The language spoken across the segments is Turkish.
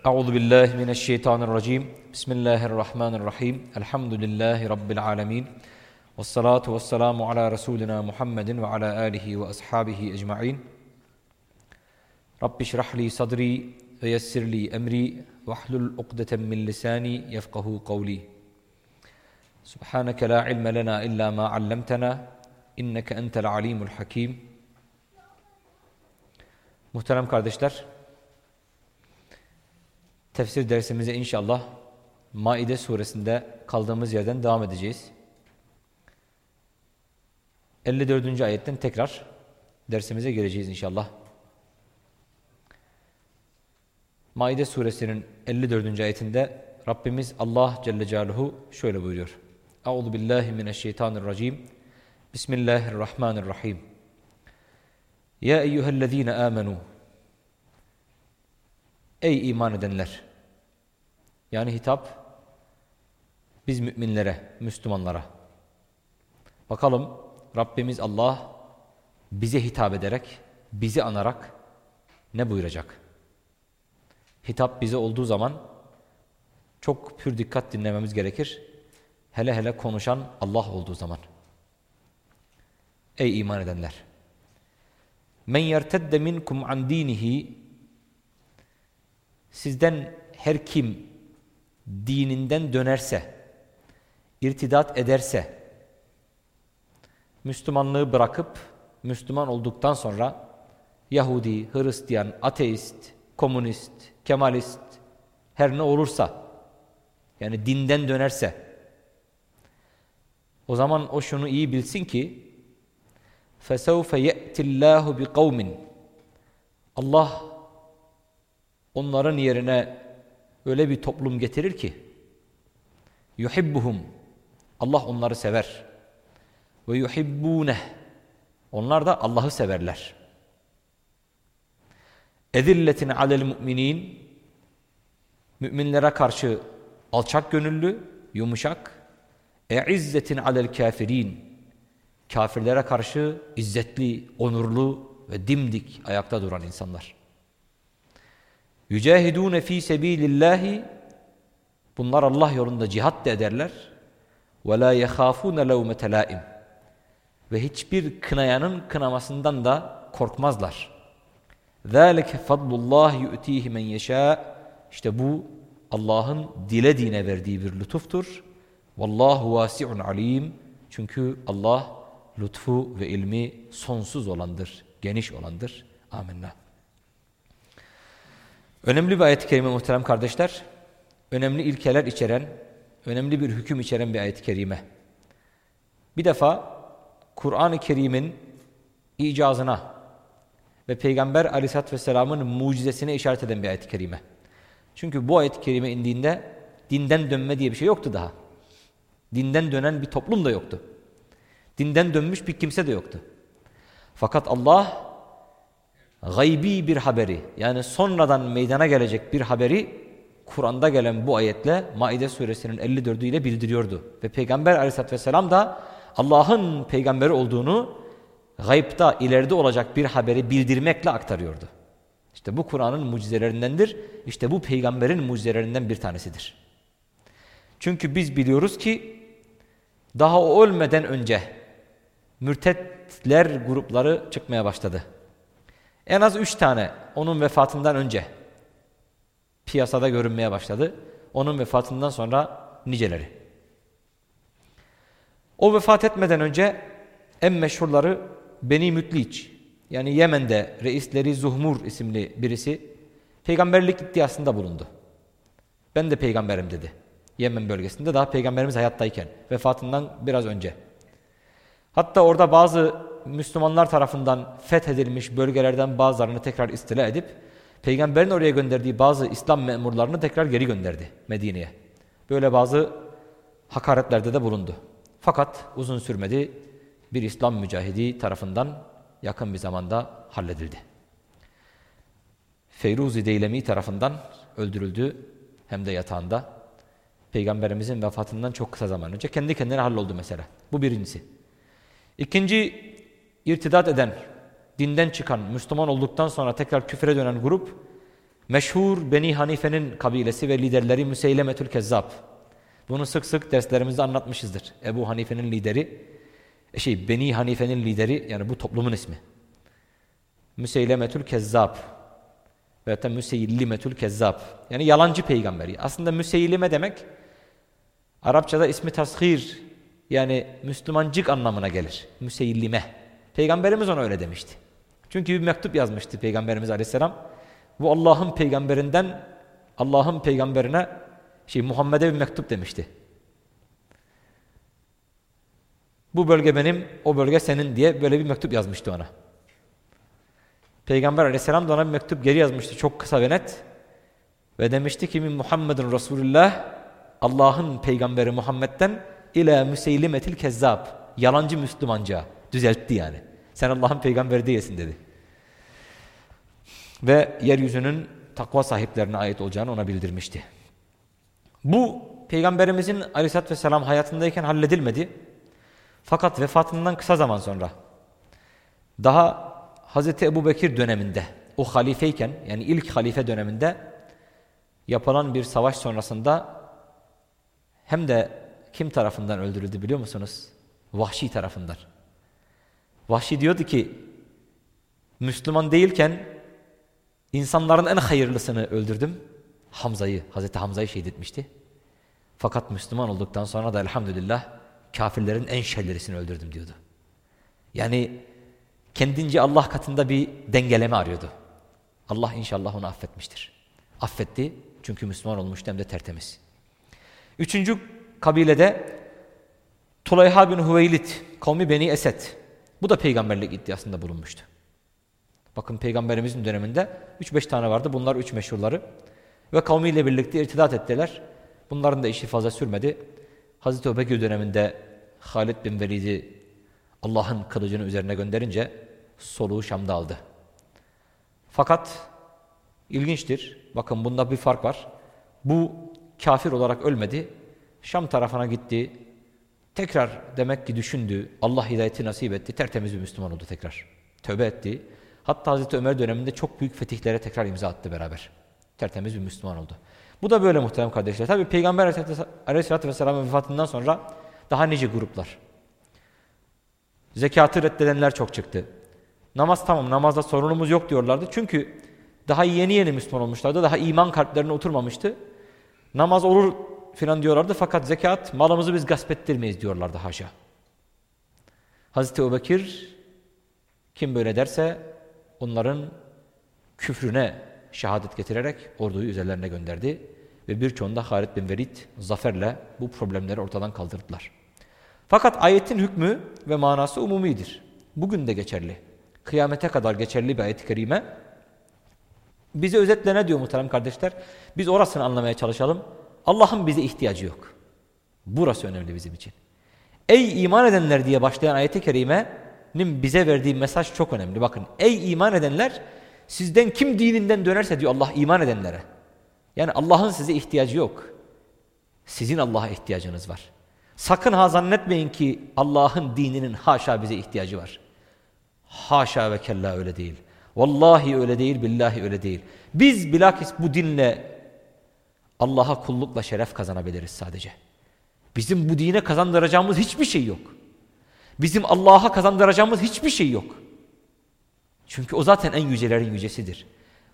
أعوذ بالله من الشيطان الرجيم. بسم الله الرحمن الرحيم. الحمد لله رب العالمين. والصلاة والسلام على رسولنا محمد وعلى آله وأصحابه أجمعين. رب اشرح لي صدري ويسر لي أمري واحلل عقدة من لساني يفقه قولي. سبحانك لا علم لنا إلا ما علمتنا إنك أنت العليم الحكيم. Muhterem kardeşler, tefsir dersimize inşallah Maide suresinde kaldığımız yerden devam edeceğiz. 54. ayetten tekrar dersimize gireceğiz inşallah. Maide suresinin 54. ayetinde Rabbimiz Allah Celle Celaluhu şöyle buyuruyor. Euzu billahi mineşşeytanirracim. Bismillahirrahmanirrahim. Ya eyyühellezine amenu. Ey iman edenler. Yani hitap biz müminlere, Müslümanlara. Bakalım Rabbimiz Allah bize hitap ederek, bizi anarak ne buyuracak? Hitap bize olduğu zaman çok pür dikkat dinlememiz gerekir. Hele hele konuşan Allah olduğu zaman. Ey iman edenler! Men yertedde minkum an dinihi Sizden her kim dininden dönerse, irtidat ederse, Müslümanlığı bırakıp Müslüman olduktan sonra Yahudi, Hristiyan, ateist, komünist, kemalist her ne olursa yani dinden dönerse o zaman o şunu iyi bilsin ki فَسَوْفَ يَأْتِ اللّٰهُ بِقَوْمٍ Allah onların yerine öyle bir toplum getirir ki yuhibbuhum Allah onları sever ve yuhibbune onlar da Allah'ı severler. Ezilletin alel müminin müminlere karşı alçak gönüllü, yumuşak. Eizzetin alel kafirin kafirlere karşı izzetli, onurlu ve dimdik ayakta duran insanlar. Yücahidûne fî sebîlillâhi Bunlar Allah yolunda cihat da ederler. Ve lâ yehâfûne levmete lâim Ve hiçbir kınayanın kınamasından da korkmazlar. ذَٰلِكَ فَضْلُ اللّٰهِ يُؤْتِيهِ مَنْ يَشَاءُ İşte bu Allah'ın dilediğine verdiği bir lütuftur. Vallahu vasi'un alim. Çünkü Allah lütfu ve ilmi sonsuz olandır, geniş olandır. Amenna. Önemli bir ayet-i kerime muhterem kardeşler. Önemli ilkeler içeren, önemli bir hüküm içeren bir ayet-i kerime. Bir defa Kur'an-ı Kerim'in icazına ve Peygamber aleyhissalatü vesselamın mucizesine işaret eden bir ayet-i kerime. Çünkü bu ayet-i kerime indiğinde dinden dönme diye bir şey yoktu daha. Dinden dönen bir toplum da yoktu. Dinden dönmüş bir kimse de yoktu. Fakat Allah gaybi bir haberi yani sonradan meydana gelecek bir haberi Kur'an'da gelen bu ayetle Maide suresinin 54'ü ile bildiriyordu. Ve Peygamber aleyhissalatü vesselam da Allah'ın peygamberi olduğunu gayipta ileride olacak bir haberi bildirmekle aktarıyordu. İşte bu Kur'an'ın mucizelerindendir. İşte bu peygamberin mucizelerinden bir tanesidir. Çünkü biz biliyoruz ki daha o ölmeden önce mürtetler grupları çıkmaya başladı. En az üç tane onun vefatından önce piyasada görünmeye başladı. Onun vefatından sonra niceleri. O vefat etmeden önce en meşhurları Beni Mütliç yani Yemen'de reisleri Zuhmur isimli birisi peygamberlik iddiasında bulundu. Ben de peygamberim dedi. Yemen bölgesinde daha peygamberimiz hayattayken vefatından biraz önce. Hatta orada bazı Müslümanlar tarafından fethedilmiş bölgelerden bazılarını tekrar istila edip peygamberin oraya gönderdiği bazı İslam memurlarını tekrar geri gönderdi Medine'ye. Böyle bazı hakaretlerde de bulundu. Fakat uzun sürmedi bir İslam mücahidi tarafından yakın bir zamanda halledildi. Feyruzi Deylemi tarafından öldürüldü hem de yatağında. Peygamberimizin vefatından çok kısa zaman önce kendi kendine halloldu mesela. Bu birincisi. İkinci irtidat eden, dinden çıkan, Müslüman olduktan sonra tekrar küfre dönen grup Meşhur Beni Hanife'nin kabilesi ve liderleri Müseylemetül Kezzab. Bunu sık sık derslerimizde anlatmışızdır. Ebu Hanife'nin lideri, e şey Beni Hanife'nin lideri yani bu toplumun ismi. Müseylemetül Kezzab veya da Müseylimetül Kezzab. Yani yalancı peygamberi. Aslında Müseylime demek Arapçada ismi tashir yani Müslümancık anlamına gelir. Müseylime. Peygamberimiz ona öyle demişti. Çünkü bir mektup yazmıştı Peygamberimiz Aleyhisselam. Bu Allah'ın peygamberinden Allah'ın peygamberine şey Muhammed'e bir mektup demişti. Bu bölge benim, o bölge senin diye böyle bir mektup yazmıştı ona. Peygamber aleyhisselam da ona bir mektup geri yazmıştı çok kısa ve net. Ve demişti ki min Muhammedun Resulullah Allah'ın peygamberi Muhammed'den ila müseylimetil kezzab yalancı Müslümanca düzeltti yani. Sen Allah'ın peygamberi değilsin dedi. Ve yeryüzünün takva sahiplerine ait olacağını ona bildirmişti. Bu peygamberimizin aleyhissalatü vesselam hayatındayken halledilmedi. Fakat vefatından kısa zaman sonra daha Hazreti Ebu Bekir döneminde o halifeyken yani ilk halife döneminde yapılan bir savaş sonrasında hem de kim tarafından öldürüldü biliyor musunuz? Vahşi tarafından. Vahşi diyordu ki Müslüman değilken insanların en hayırlısını öldürdüm. Hamza'yı, Hazreti Hamza'yı şehit etmişti. Fakat Müslüman olduktan sonra da elhamdülillah kafirlerin en şerlerisini öldürdüm diyordu. Yani kendince Allah katında bir dengeleme arıyordu. Allah inşallah onu affetmiştir. Affetti çünkü Müslüman olmuştu hem de tertemiz. Üçüncü kabilede Tulayha bin Hüveylid, kavmi Beni Esed. Bu da peygamberlik iddiasında bulunmuştu. Bakın peygamberimizin döneminde 3-5 tane vardı. Bunlar üç meşhurları. Ve kavmiyle birlikte irtidat ettiler. Bunların da işi fazla sürmedi. Hazreti Ebubekir döneminde Halid bin Velid'i Allah'ın kılıcını üzerine gönderince soluğu Şam'da aldı. Fakat ilginçtir. Bakın bunda bir fark var. Bu kafir olarak ölmedi. Şam tarafına gitti. Tekrar demek ki düşündü. Allah hidayeti nasip etti. Tertemiz bir Müslüman oldu tekrar. Tövbe etti. Hatta Hazreti Ömer döneminde çok büyük fetihlere tekrar imza attı beraber. Tertemiz bir Müslüman oldu. Bu da böyle muhterem kardeşler. Tabi Peygamber Aleyhisselatü Vesselam'ın vefatından sonra daha nice gruplar. Zekatı reddedenler çok çıktı. Namaz tamam namazda sorunumuz yok diyorlardı. Çünkü daha yeni yeni Müslüman olmuşlardı. Daha iman kalplerine oturmamıştı. Namaz olur filan diyorlardı fakat zekat malımızı biz gasp ettirmeyiz diyorlardı haşa. Hazreti Ebubekir kim böyle derse onların küfrüne şehadet getirerek orduyu üzerlerine gönderdi ve birçoğunda Halid bin Velid zaferle bu problemleri ortadan kaldırdılar. Fakat ayetin hükmü ve manası umumidir. Bugün de geçerli. Kıyamete kadar geçerli bir ayet-i kerime. Bize özetle ne diyor muhterem kardeşler? Biz orasını anlamaya çalışalım. Allah'ın bize ihtiyacı yok. Burası önemli bizim için. Ey iman edenler diye başlayan ayet-i kerimenin bize verdiği mesaj çok önemli. Bakın ey iman edenler sizden kim dininden dönerse diyor Allah iman edenlere. Yani Allah'ın size ihtiyacı yok. Sizin Allah'a ihtiyacınız var. Sakın ha zannetmeyin ki Allah'ın dininin haşa bize ihtiyacı var. Haşa ve kella öyle değil. Vallahi öyle değil, billahi öyle değil. Biz bilakis bu dinle Allah'a kullukla şeref kazanabiliriz sadece. Bizim bu dine kazandıracağımız hiçbir şey yok. Bizim Allah'a kazandıracağımız hiçbir şey yok. Çünkü o zaten en yücelerin yücesidir.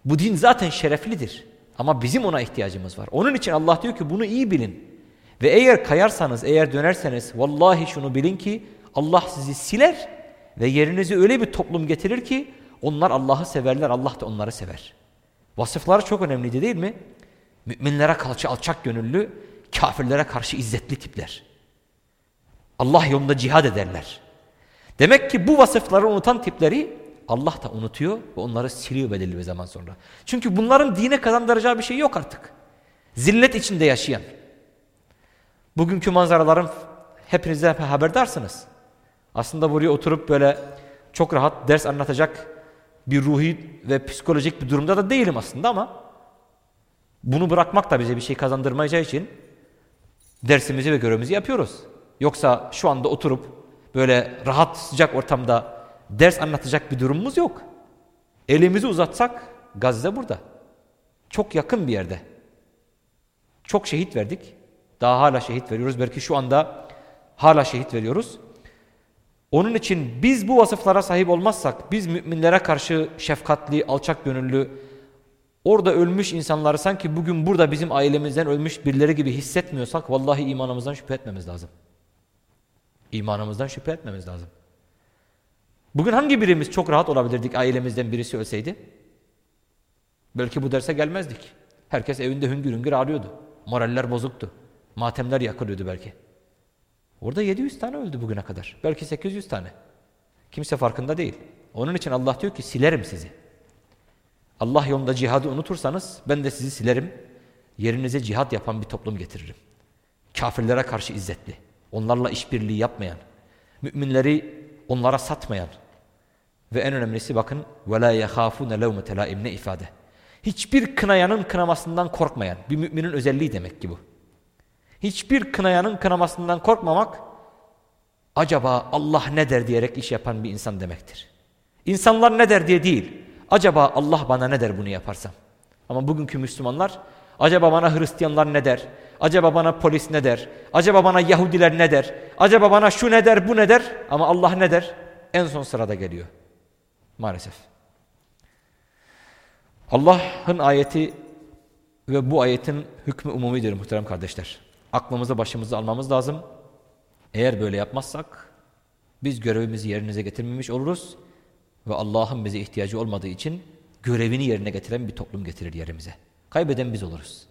Bu din zaten şereflidir. Ama bizim ona ihtiyacımız var. Onun için Allah diyor ki bunu iyi bilin. Ve eğer kayarsanız, eğer dönerseniz vallahi şunu bilin ki Allah sizi siler ve yerinize öyle bir toplum getirir ki onlar Allah'ı severler, Allah da onları sever. Vasıfları çok önemliydi değil mi? Müminlere karşı alçak gönüllü, kafirlere karşı izzetli tipler. Allah yolunda cihad ederler. Demek ki bu vasıfları unutan tipleri Allah da unutuyor ve onları siliyor belirli bir zaman sonra. Çünkü bunların dine kazandıracağı bir şey yok artık. Zillet içinde yaşayan. Bugünkü manzaraların hepinize haberdarsınız. Aslında buraya oturup böyle çok rahat ders anlatacak bir ruhi ve psikolojik bir durumda da değilim aslında ama bunu bırakmak da bize bir şey kazandırmayacağı için dersimizi ve görevimizi yapıyoruz. Yoksa şu anda oturup böyle rahat sıcak ortamda ders anlatacak bir durumumuz yok. Elimizi uzatsak Gazze burada. çok yakın bir yerde. Çok şehit verdik. Daha hala şehit veriyoruz. Belki şu anda hala şehit veriyoruz. Onun için biz bu vasıflara sahip olmazsak, biz müminlere karşı şefkatli, alçak gönüllü, orada ölmüş insanları sanki bugün burada bizim ailemizden ölmüş birileri gibi hissetmiyorsak, vallahi imanımızdan şüphe etmemiz lazım. İmanımızdan şüphe etmemiz lazım. Bugün hangi birimiz çok rahat olabilirdik ailemizden birisi ölseydi? Belki bu derse gelmezdik. Herkes evinde hüngür hüngür ağlıyordu. Moraller bozuktu. Matemler yakılıyordu belki. Orada 700 tane öldü bugüne kadar. Belki 800 tane. Kimse farkında değil. Onun için Allah diyor ki silerim sizi. Allah yolunda cihadı unutursanız ben de sizi silerim. Yerinize cihat yapan bir toplum getiririm. Kafirlere karşı izzetli. Onlarla işbirliği yapmayan. Müminleri onlara satmayan. Ve en önemlisi bakın وَلَا يَخَافُونَ لَوْمَ تَلَائِمْ ne ifade. Hiçbir kınayanın kınamasından korkmayan. Bir müminin özelliği demek ki bu. Hiçbir kınayanın kınamasından korkmamak acaba Allah ne der diyerek iş yapan bir insan demektir. İnsanlar ne der diye değil. Acaba Allah bana ne der bunu yaparsam. Ama bugünkü Müslümanlar acaba bana Hristiyanlar ne der? Acaba bana polis ne der? Acaba bana Yahudiler ne der? Acaba bana şu ne der bu ne der? Ama Allah ne der? En son sırada geliyor. Maalesef. Allah'ın ayeti ve bu ayetin hükmü umumidir muhterem kardeşler. Aklımızı başımıza almamız lazım. Eğer böyle yapmazsak biz görevimizi yerinize getirmemiş oluruz ve Allah'ın bize ihtiyacı olmadığı için görevini yerine getiren bir toplum getirir yerimize. Kaybeden biz oluruz.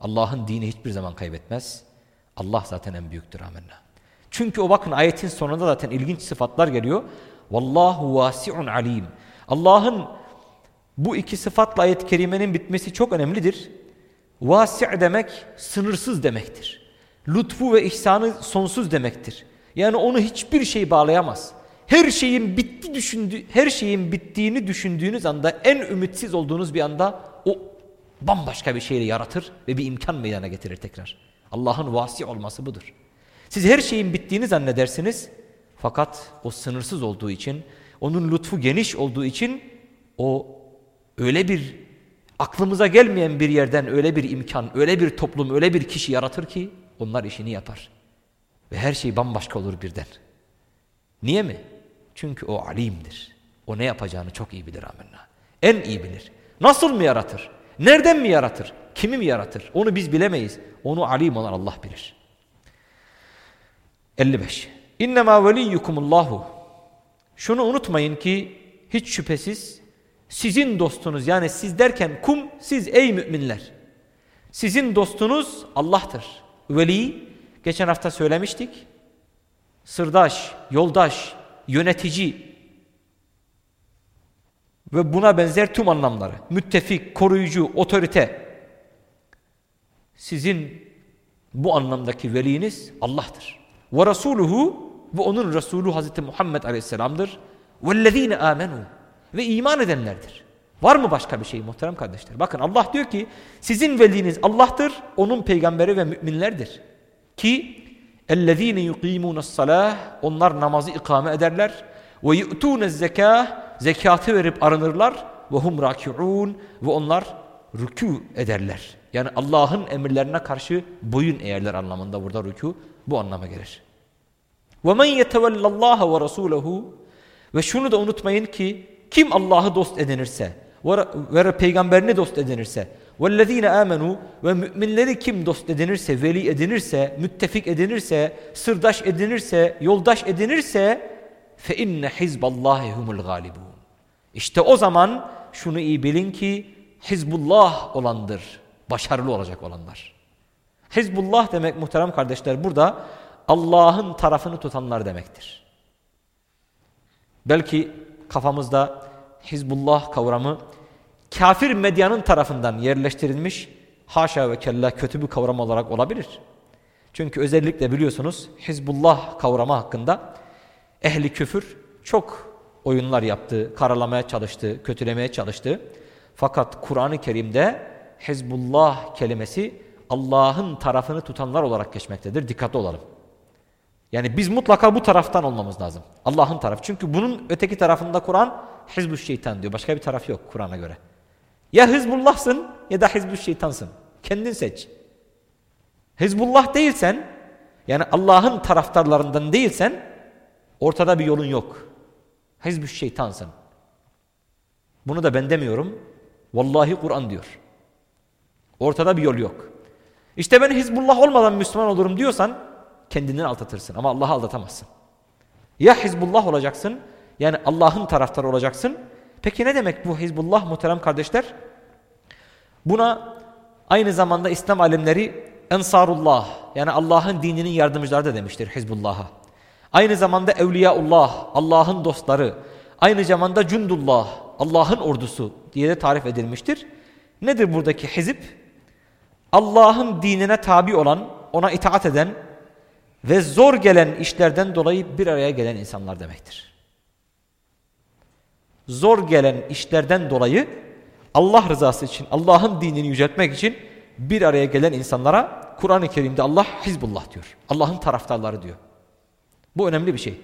Allah'ın dini hiçbir zaman kaybetmez. Allah zaten en büyüktür amenna. Çünkü o bakın ayetin sonunda zaten ilginç sıfatlar geliyor. Vallahu vasi'un alim. Allah'ın bu iki sıfatla ayet-i kerimenin bitmesi çok önemlidir. Vasi' demek sınırsız demektir. Lütfu ve ihsanı sonsuz demektir. Yani onu hiçbir şey bağlayamaz. Her şeyin bitti düşündüğü, her şeyin bittiğini düşündüğünüz anda en ümitsiz olduğunuz bir anda o bambaşka bir şeyle yaratır ve bir imkan meydana getirir tekrar. Allah'ın vasi olması budur. Siz her şeyin bittiğini zannedersiniz fakat o sınırsız olduğu için, onun lütfu geniş olduğu için o öyle bir aklımıza gelmeyen bir yerden öyle bir imkan, öyle bir toplum, öyle bir kişi yaratır ki onlar işini yapar. Ve her şey bambaşka olur birden. Niye mi? Çünkü o alimdir. O ne yapacağını çok iyi bilir amenna. En iyi bilir. Nasıl mı yaratır? Nereden mi yaratır? Kimi mi yaratır? Onu biz bilemeyiz. Onu alim olan Allah bilir. 55. İnnemâ veliyyukumullahu. Şunu unutmayın ki hiç şüphesiz sizin dostunuz yani siz derken kum siz ey müminler. Sizin dostunuz Allah'tır. Veli geçen hafta söylemiştik. Sırdaş, yoldaş, yönetici ve buna benzer tüm anlamları. Müttefik, koruyucu, otorite. Sizin bu anlamdaki veliniz Allah'tır. Ve Resuluhu ve onun Resulü Hazreti Muhammed Aleyhisselam'dır. Vellezine amenu ve iman edenlerdir. Var mı başka bir şey muhterem kardeşler? Bakın Allah diyor ki sizin veliniz Allah'tır, onun peygamberi ve müminlerdir. Ki ellezine yuqimunas salah onlar namazı ikame ederler yu'tunez zekah zekatı verip arınırlar hum rakiun ve onlar rükû ederler. Yani Allah'ın emirlerine karşı boyun eğerler anlamında burada rükû bu anlama gelir. Men yetevellallaha ve rasulehu ve şunu da unutmayın ki kim Allah'ı dost edinirse ve peygamberini dost edinirse وَالَّذ۪ينَ آمَنُوا ve müminleri kim dost edinirse, veli edinirse, müttefik edinirse, sırdaş edinirse, yoldaş edinirse فَاِنَّ حِزْبَ اللّٰهِ هُمُ الْغَالِبُونَ İşte o zaman şunu iyi bilin ki Hizbullah olandır, başarılı olacak olanlar. Hizbullah demek muhterem kardeşler burada Allah'ın tarafını tutanlar demektir. Belki kafamızda Hizbullah kavramı kafir medyanın tarafından yerleştirilmiş haşa ve kella kötü bir kavram olarak olabilir. Çünkü özellikle biliyorsunuz Hizbullah kavramı hakkında ehli küfür çok oyunlar yaptı, karalamaya çalıştı, kötülemeye çalıştı. Fakat Kur'an-ı Kerim'de Hizbullah kelimesi Allah'ın tarafını tutanlar olarak geçmektedir. Dikkatli olalım. Yani biz mutlaka bu taraftan olmamız lazım. Allah'ın tarafı. Çünkü bunun öteki tarafında Kur'an Hizbü şeytan diyor. Başka bir taraf yok Kur'an'a göre. Ya Hizbullah'sın ya da Hizbü şeytansın. Kendin seç. Hizbullah değilsen yani Allah'ın taraftarlarından değilsen ortada bir yolun yok. Hizbü şeytansın. Bunu da ben demiyorum. Vallahi Kur'an diyor. Ortada bir yol yok. İşte ben Hizbullah olmadan Müslüman olurum diyorsan kendini aldatırsın ama Allah'ı aldatamazsın. Ya Hizbullah olacaksın yani Allah'ın taraftarı olacaksın. Peki ne demek bu Hizbullah muhterem kardeşler? Buna aynı zamanda İslam alimleri Ensarullah yani Allah'ın dininin yardımcıları da demiştir Hizbullah'a. Aynı zamanda Evliyaullah, Allah'ın dostları, aynı zamanda Cundullah, Allah'ın ordusu diye de tarif edilmiştir. Nedir buradaki hizip? Allah'ın dinine tabi olan, ona itaat eden ve zor gelen işlerden dolayı bir araya gelen insanlar demektir. Zor gelen işlerden dolayı Allah rızası için, Allah'ın dinini yüceltmek için bir araya gelen insanlara Kur'an-ı Kerim'de Allah Hizbullah diyor. Allah'ın taraftarları diyor. Bu önemli bir şey.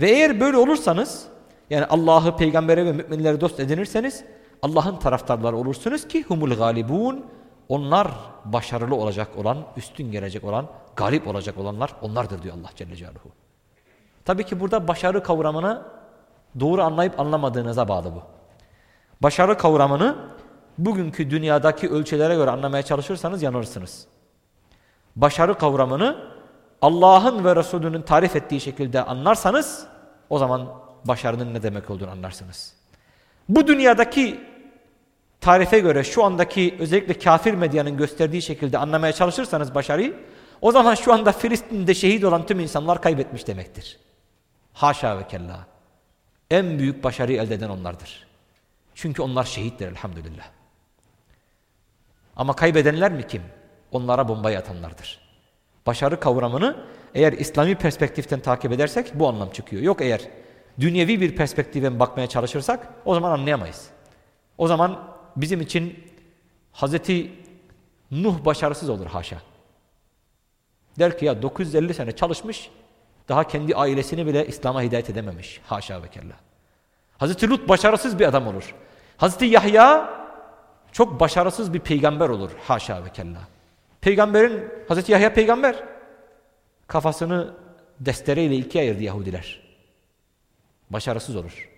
Ve eğer böyle olursanız yani Allah'ı, peygambere ve müminleri dost edinirseniz Allah'ın taraftarları olursunuz ki humul galibun onlar başarılı olacak olan, üstün gelecek olan, galip olacak olanlar onlardır diyor Allah Celle Celaluhu. Tabii ki burada başarı kavramını doğru anlayıp anlamadığınıza bağlı bu. Başarı kavramını bugünkü dünyadaki ölçülere göre anlamaya çalışırsanız yanılırsınız. Başarı kavramını Allah'ın ve Resulünün tarif ettiği şekilde anlarsanız o zaman başarının ne demek olduğunu anlarsınız. Bu dünyadaki tarife göre şu andaki özellikle kafir medyanın gösterdiği şekilde anlamaya çalışırsanız başarıyı o zaman şu anda Filistin'de şehit olan tüm insanlar kaybetmiş demektir. Haşa ve kella. En büyük başarıyı elde eden onlardır. Çünkü onlar şehitler elhamdülillah. Ama kaybedenler mi kim? Onlara bombayı atanlardır. Başarı kavramını eğer İslami perspektiften takip edersek bu anlam çıkıyor. Yok eğer dünyevi bir perspektiften bakmaya çalışırsak o zaman anlayamayız. O zaman bizim için Hazreti Nuh başarısız olur haşa. Der ki ya 950 sene çalışmış daha kendi ailesini bile İslam'a hidayet edememiş. Haşa ve kella. Hazreti Lut başarısız bir adam olur. Hazreti Yahya çok başarısız bir peygamber olur. Haşa ve kella. Peygamberin, Hazreti Yahya peygamber kafasını destereyle ikiye ayırdı Yahudiler. Başarısız olur.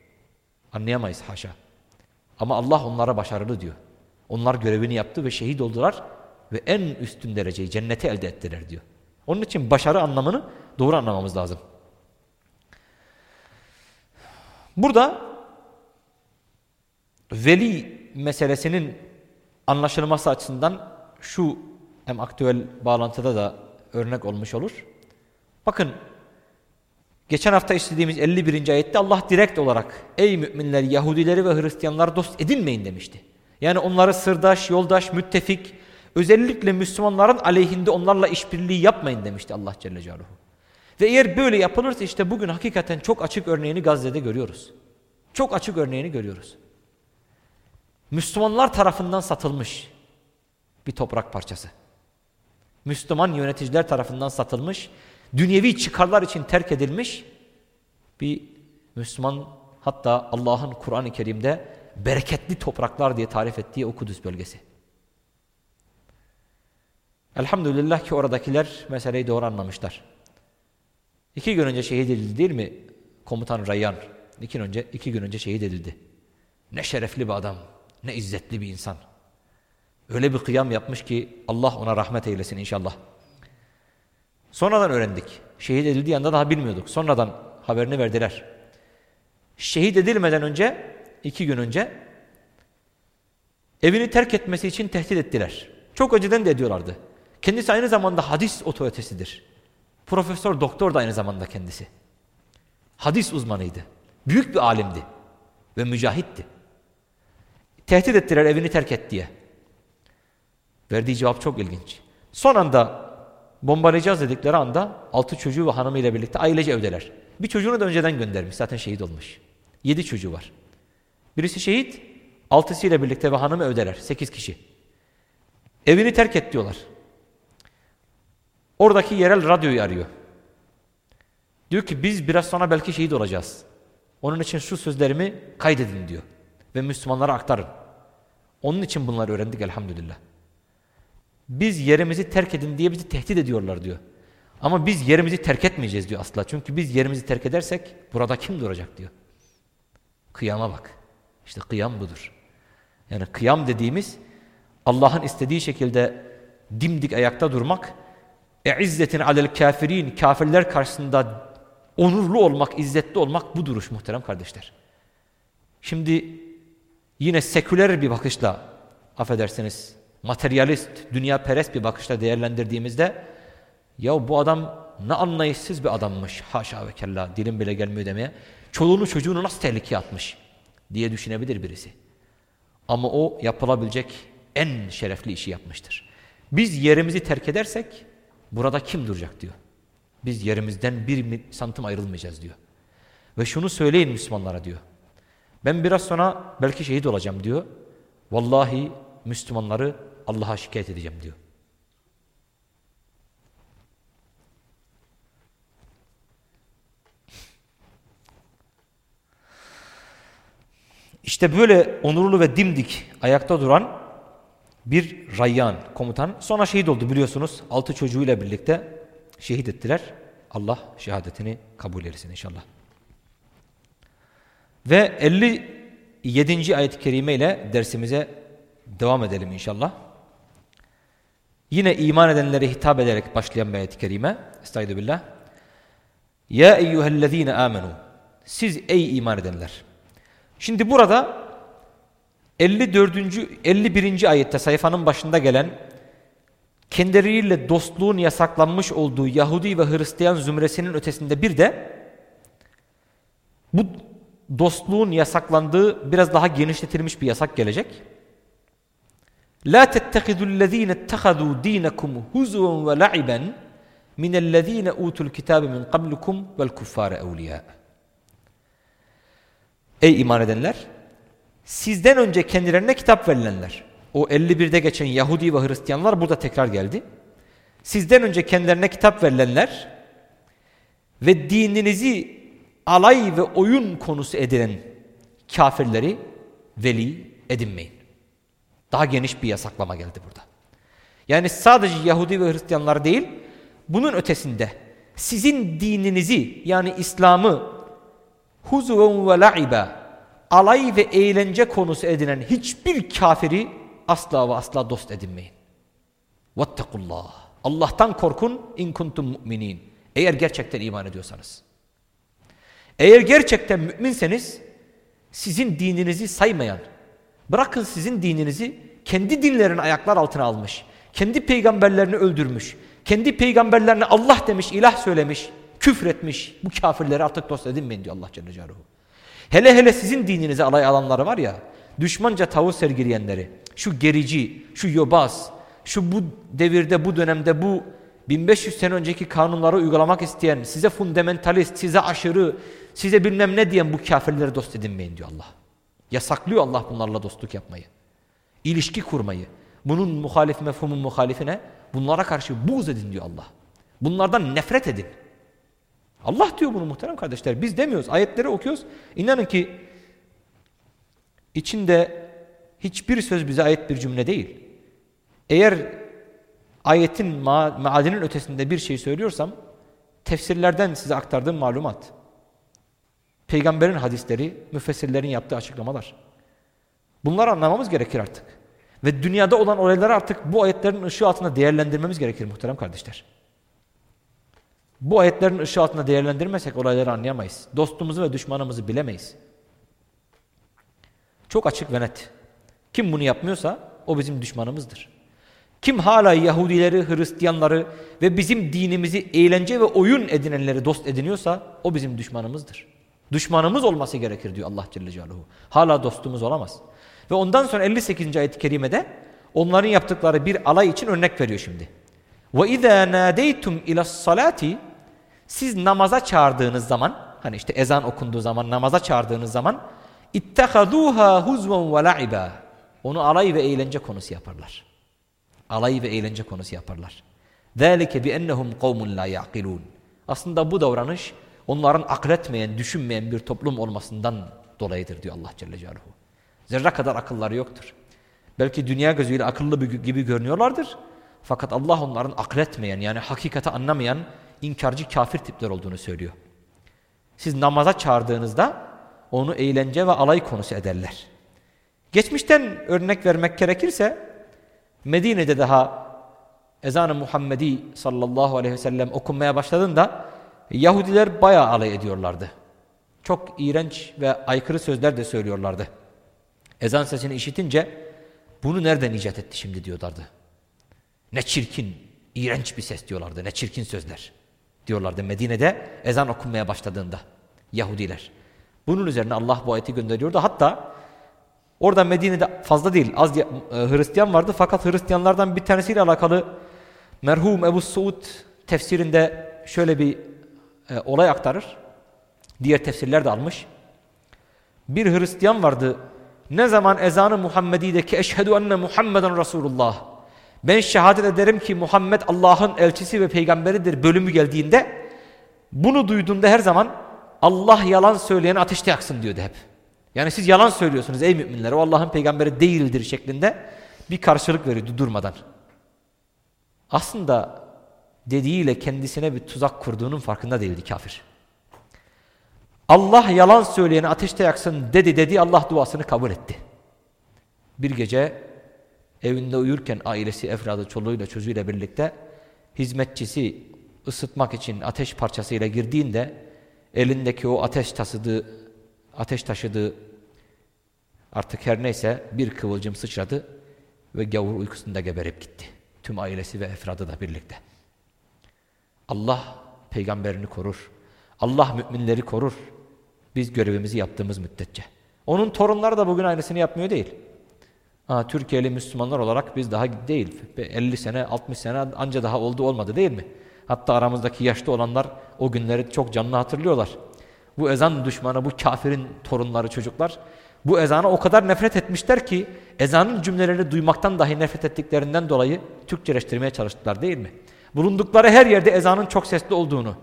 Anlayamayız haşa. Ama Allah onlara başarılı diyor. Onlar görevini yaptı ve şehit oldular ve en üstün dereceyi cenneti elde ettiler diyor. Onun için başarı anlamını doğru anlamamız lazım. Burada veli meselesinin anlaşılması açısından şu hem aktüel bağlantıda da örnek olmuş olur. Bakın geçen hafta işlediğimiz 51. ayette Allah direkt olarak ey müminler Yahudileri ve Hristiyanları dost edinmeyin demişti. Yani onları sırdaş, yoldaş, müttefik özellikle Müslümanların aleyhinde onlarla işbirliği yapmayın demişti Allah Celle Celaluhu. Ve eğer böyle yapılırsa işte bugün hakikaten çok açık örneğini Gazze'de görüyoruz. Çok açık örneğini görüyoruz. Müslümanlar tarafından satılmış bir toprak parçası. Müslüman yöneticiler tarafından satılmış, dünyevi çıkarlar için terk edilmiş bir Müslüman hatta Allah'ın Kur'an-ı Kerim'de bereketli topraklar diye tarif ettiği o Kudüs bölgesi. Elhamdülillah ki oradakiler meseleyi doğru anlamışlar. İki gün önce şehit edildi değil mi komutan Rayyan? İki, önce, iki gün önce şehit edildi. Ne şerefli bir adam, ne izzetli bir insan. Öyle bir kıyam yapmış ki Allah ona rahmet eylesin inşallah. Sonradan öğrendik. Şehit edildiği anda daha bilmiyorduk. Sonradan haberini verdiler. Şehit edilmeden önce, iki gün önce evini terk etmesi için tehdit ettiler. Çok önceden de ediyorlardı. Kendisi aynı zamanda hadis otoritesidir. Profesör doktor da aynı zamanda kendisi. Hadis uzmanıydı. Büyük bir alimdi. Ve mücahitti. Tehdit ettiler evini terk et diye. Verdiği cevap çok ilginç. Son anda bombalayacağız dedikleri anda altı çocuğu ve hanımıyla birlikte ailece evdeler. Bir çocuğunu da önceden göndermiş. Zaten şehit olmuş. Yedi çocuğu var. Birisi şehit, altısıyla birlikte ve hanımı evdeler. Sekiz kişi. Evini terk et diyorlar. Oradaki yerel radyoyu arıyor. Diyor ki biz biraz sonra belki şehit olacağız. Onun için şu sözlerimi kaydedin diyor. Ve Müslümanlara aktarın. Onun için bunları öğrendik elhamdülillah. Biz yerimizi terk edin diye bizi tehdit ediyorlar diyor. Ama biz yerimizi terk etmeyeceğiz diyor asla. Çünkü biz yerimizi terk edersek burada kim duracak diyor. Kıyama bak. İşte kıyam budur. Yani kıyam dediğimiz Allah'ın istediği şekilde dimdik ayakta durmak, e'izzetin alel kafirin, kafirler karşısında onurlu olmak, izzetli olmak bu duruş muhterem kardeşler. Şimdi yine seküler bir bakışla, affedersiniz, materyalist, dünya perest bir bakışla değerlendirdiğimizde ya bu adam ne anlayışsız bir adammış. Haşa ve kella dilim bile gelmiyor demeye. Çoluğunu çocuğunu nasıl tehlikeye atmış diye düşünebilir birisi. Ama o yapılabilecek en şerefli işi yapmıştır. Biz yerimizi terk edersek burada kim duracak diyor. Biz yerimizden bir santim ayrılmayacağız diyor. Ve şunu söyleyin Müslümanlara diyor. Ben biraz sonra belki şehit olacağım diyor. Vallahi Müslümanları Allah'a şikayet edeceğim diyor. İşte böyle onurlu ve dimdik ayakta duran bir rayyan komutan sonra şehit oldu biliyorsunuz. Altı çocuğuyla birlikte şehit ettiler. Allah şehadetini kabul etsin inşallah. Ve 57. ayet-i kerime ile dersimize devam edelim inşallah. Yine iman edenlere hitap ederek başlayan bir ayet-i kerime. Estaizu billah. Ya eyyühellezine amenu. Siz ey iman edenler. Şimdi burada 54. 51. ayette sayfanın başında gelen kendileriyle dostluğun yasaklanmış olduğu Yahudi ve Hristiyan zümresinin ötesinde bir de bu dostluğun yasaklandığı biraz daha genişletilmiş bir yasak gelecek. La tettekidü'llezîne ettehadû dînekum huzven ve la'iben minellezîne utul kitâbe min qablukum vel kuffâre evliyâ. Ey iman edenler! Sizden önce kendilerine kitap verilenler, o 51'de geçen Yahudi ve Hristiyanlar burada tekrar geldi. Sizden önce kendilerine kitap verilenler ve dininizi alay ve oyun konusu edilen kafirleri veli edinmeyin. Daha geniş bir yasaklama geldi burada. Yani sadece Yahudi ve Hristiyanlar değil, bunun ötesinde sizin dininizi yani İslam'ı huzuven ve la'iba alay ve eğlence konusu edinen hiçbir kafiri asla ve asla dost edinmeyin. Vettakullah. Allah'tan korkun in kuntum mu'minin. Eğer gerçekten iman ediyorsanız. Eğer gerçekten müminseniz sizin dininizi saymayan, bırakın sizin dininizi kendi dinlerini ayaklar altına almış, kendi peygamberlerini öldürmüş, kendi peygamberlerine Allah demiş, ilah söylemiş, küfretmiş bu kafirleri artık dost edinmeyin diyor Allah Celle Celaluhu. Hele hele sizin dininize alay alanları var ya, düşmanca tavır sergileyenleri, şu gerici, şu yobaz, şu bu devirde, bu dönemde bu 1500 sene önceki kanunları uygulamak isteyen, size fundamentalist, size aşırı, size bilmem ne diyen bu kafirleri dost edinmeyin diyor Allah. Yasaklıyor Allah bunlarla dostluk yapmayı. İlişki kurmayı. Bunun muhalif mefhumun muhalifine bunlara karşı buğz edin diyor Allah. Bunlardan nefret edin. Allah diyor bunu muhterem kardeşler. Biz demiyoruz. Ayetleri okuyoruz. İnanın ki içinde hiçbir söz bize ait bir cümle değil. Eğer ayetin ma maadinin ötesinde bir şey söylüyorsam tefsirlerden size aktardığım malumat. Peygamberin hadisleri, müfessirlerin yaptığı açıklamalar. Bunları anlamamız gerekir artık. Ve dünyada olan olayları artık bu ayetlerin ışığı altında değerlendirmemiz gerekir muhterem kardeşler. Bu ayetlerin ışığı altında değerlendirmezsek olayları anlayamayız. Dostumuzu ve düşmanımızı bilemeyiz. Çok açık ve net. Kim bunu yapmıyorsa o bizim düşmanımızdır. Kim hala Yahudileri, Hristiyanları ve bizim dinimizi eğlence ve oyun edinenleri dost ediniyorsa o bizim düşmanımızdır. Düşmanımız olması gerekir diyor Allah Celle Celaluhu. Hala dostumuz olamaz. Ve ondan sonra 58. ayet-i kerimede onların yaptıkları bir alay için örnek veriyor şimdi. Ve izâ nâdeytum ilas siz namaza çağırdığınız zaman hani işte ezan okunduğu zaman namaza çağırdığınız zaman ittehaduha huzven ve la'iba. Onu alay ve eğlence konusu yaparlar. Alay ve eğlence konusu yaparlar. Zalike bi ennehum kavmun la yaqilun. Aslında bu davranış onların akletmeyen, düşünmeyen bir toplum olmasından dolayıdır diyor Allah Celle Celaluhu. Zerre kadar akılları yoktur. Belki dünya gözüyle akıllı gibi görünüyorlardır. Fakat Allah onların akletmeyen yani hakikati anlamayan inkarcı kafir tipler olduğunu söylüyor. Siz namaza çağırdığınızda onu eğlence ve alay konusu ederler. Geçmişten örnek vermek gerekirse Medine'de daha ezan-ı Muhammedi sallallahu aleyhi ve sellem okunmaya başladığında Yahudiler bayağı alay ediyorlardı. Çok iğrenç ve aykırı sözler de söylüyorlardı. Ezan sesini işitince bunu nereden icat etti şimdi diyorlardı. Ne çirkin, iğrenç bir ses diyorlardı. Ne çirkin sözler diyorlardı Medine'de ezan okunmaya başladığında Yahudiler. Bunun üzerine Allah bu ayeti gönderiyordu. Hatta orada Medine'de fazla değil az e, Hristiyan vardı fakat Hristiyanlardan bir tanesiyle alakalı merhum Ebu Suud tefsirinde şöyle bir e, olay aktarır. Diğer tefsirler de almış. Bir Hristiyan vardı. Ne zaman ezanı Muhammedi'deki eşhedü enne Muhammeden Resulullah ben şehadet ederim ki Muhammed Allah'ın elçisi ve peygamberidir bölümü geldiğinde bunu duyduğunda her zaman Allah yalan söyleyeni ateşte yaksın diyordu hep. Yani siz yalan söylüyorsunuz ey müminler o Allah'ın peygamberi değildir şeklinde bir karşılık veriyordu durmadan. Aslında dediğiyle kendisine bir tuzak kurduğunun farkında değildi kafir. Allah yalan söyleyeni ateşte yaksın dedi dedi Allah duasını kabul etti. Bir gece evinde uyurken ailesi efradı çoluğuyla çocuğuyla birlikte hizmetçisi ısıtmak için ateş parçasıyla girdiğinde elindeki o ateş taşıdığı ateş taşıdığı artık her neyse bir kıvılcım sıçradı ve gavur uykusunda geberip gitti. Tüm ailesi ve efradı da birlikte. Allah peygamberini korur. Allah müminleri korur. Biz görevimizi yaptığımız müddetçe. Onun torunları da bugün aynısını yapmıyor değil. Türkiye'li Müslümanlar olarak biz daha değil. 50 sene, 60 sene anca daha oldu olmadı değil mi? Hatta aramızdaki yaşlı olanlar o günleri çok canlı hatırlıyorlar. Bu ezan düşmanı, bu kafirin torunları çocuklar bu ezana o kadar nefret etmişler ki ezanın cümlelerini duymaktan dahi nefret ettiklerinden dolayı Türkçeleştirmeye çalıştılar değil mi? Bulundukları her yerde ezanın çok sesli olduğunu,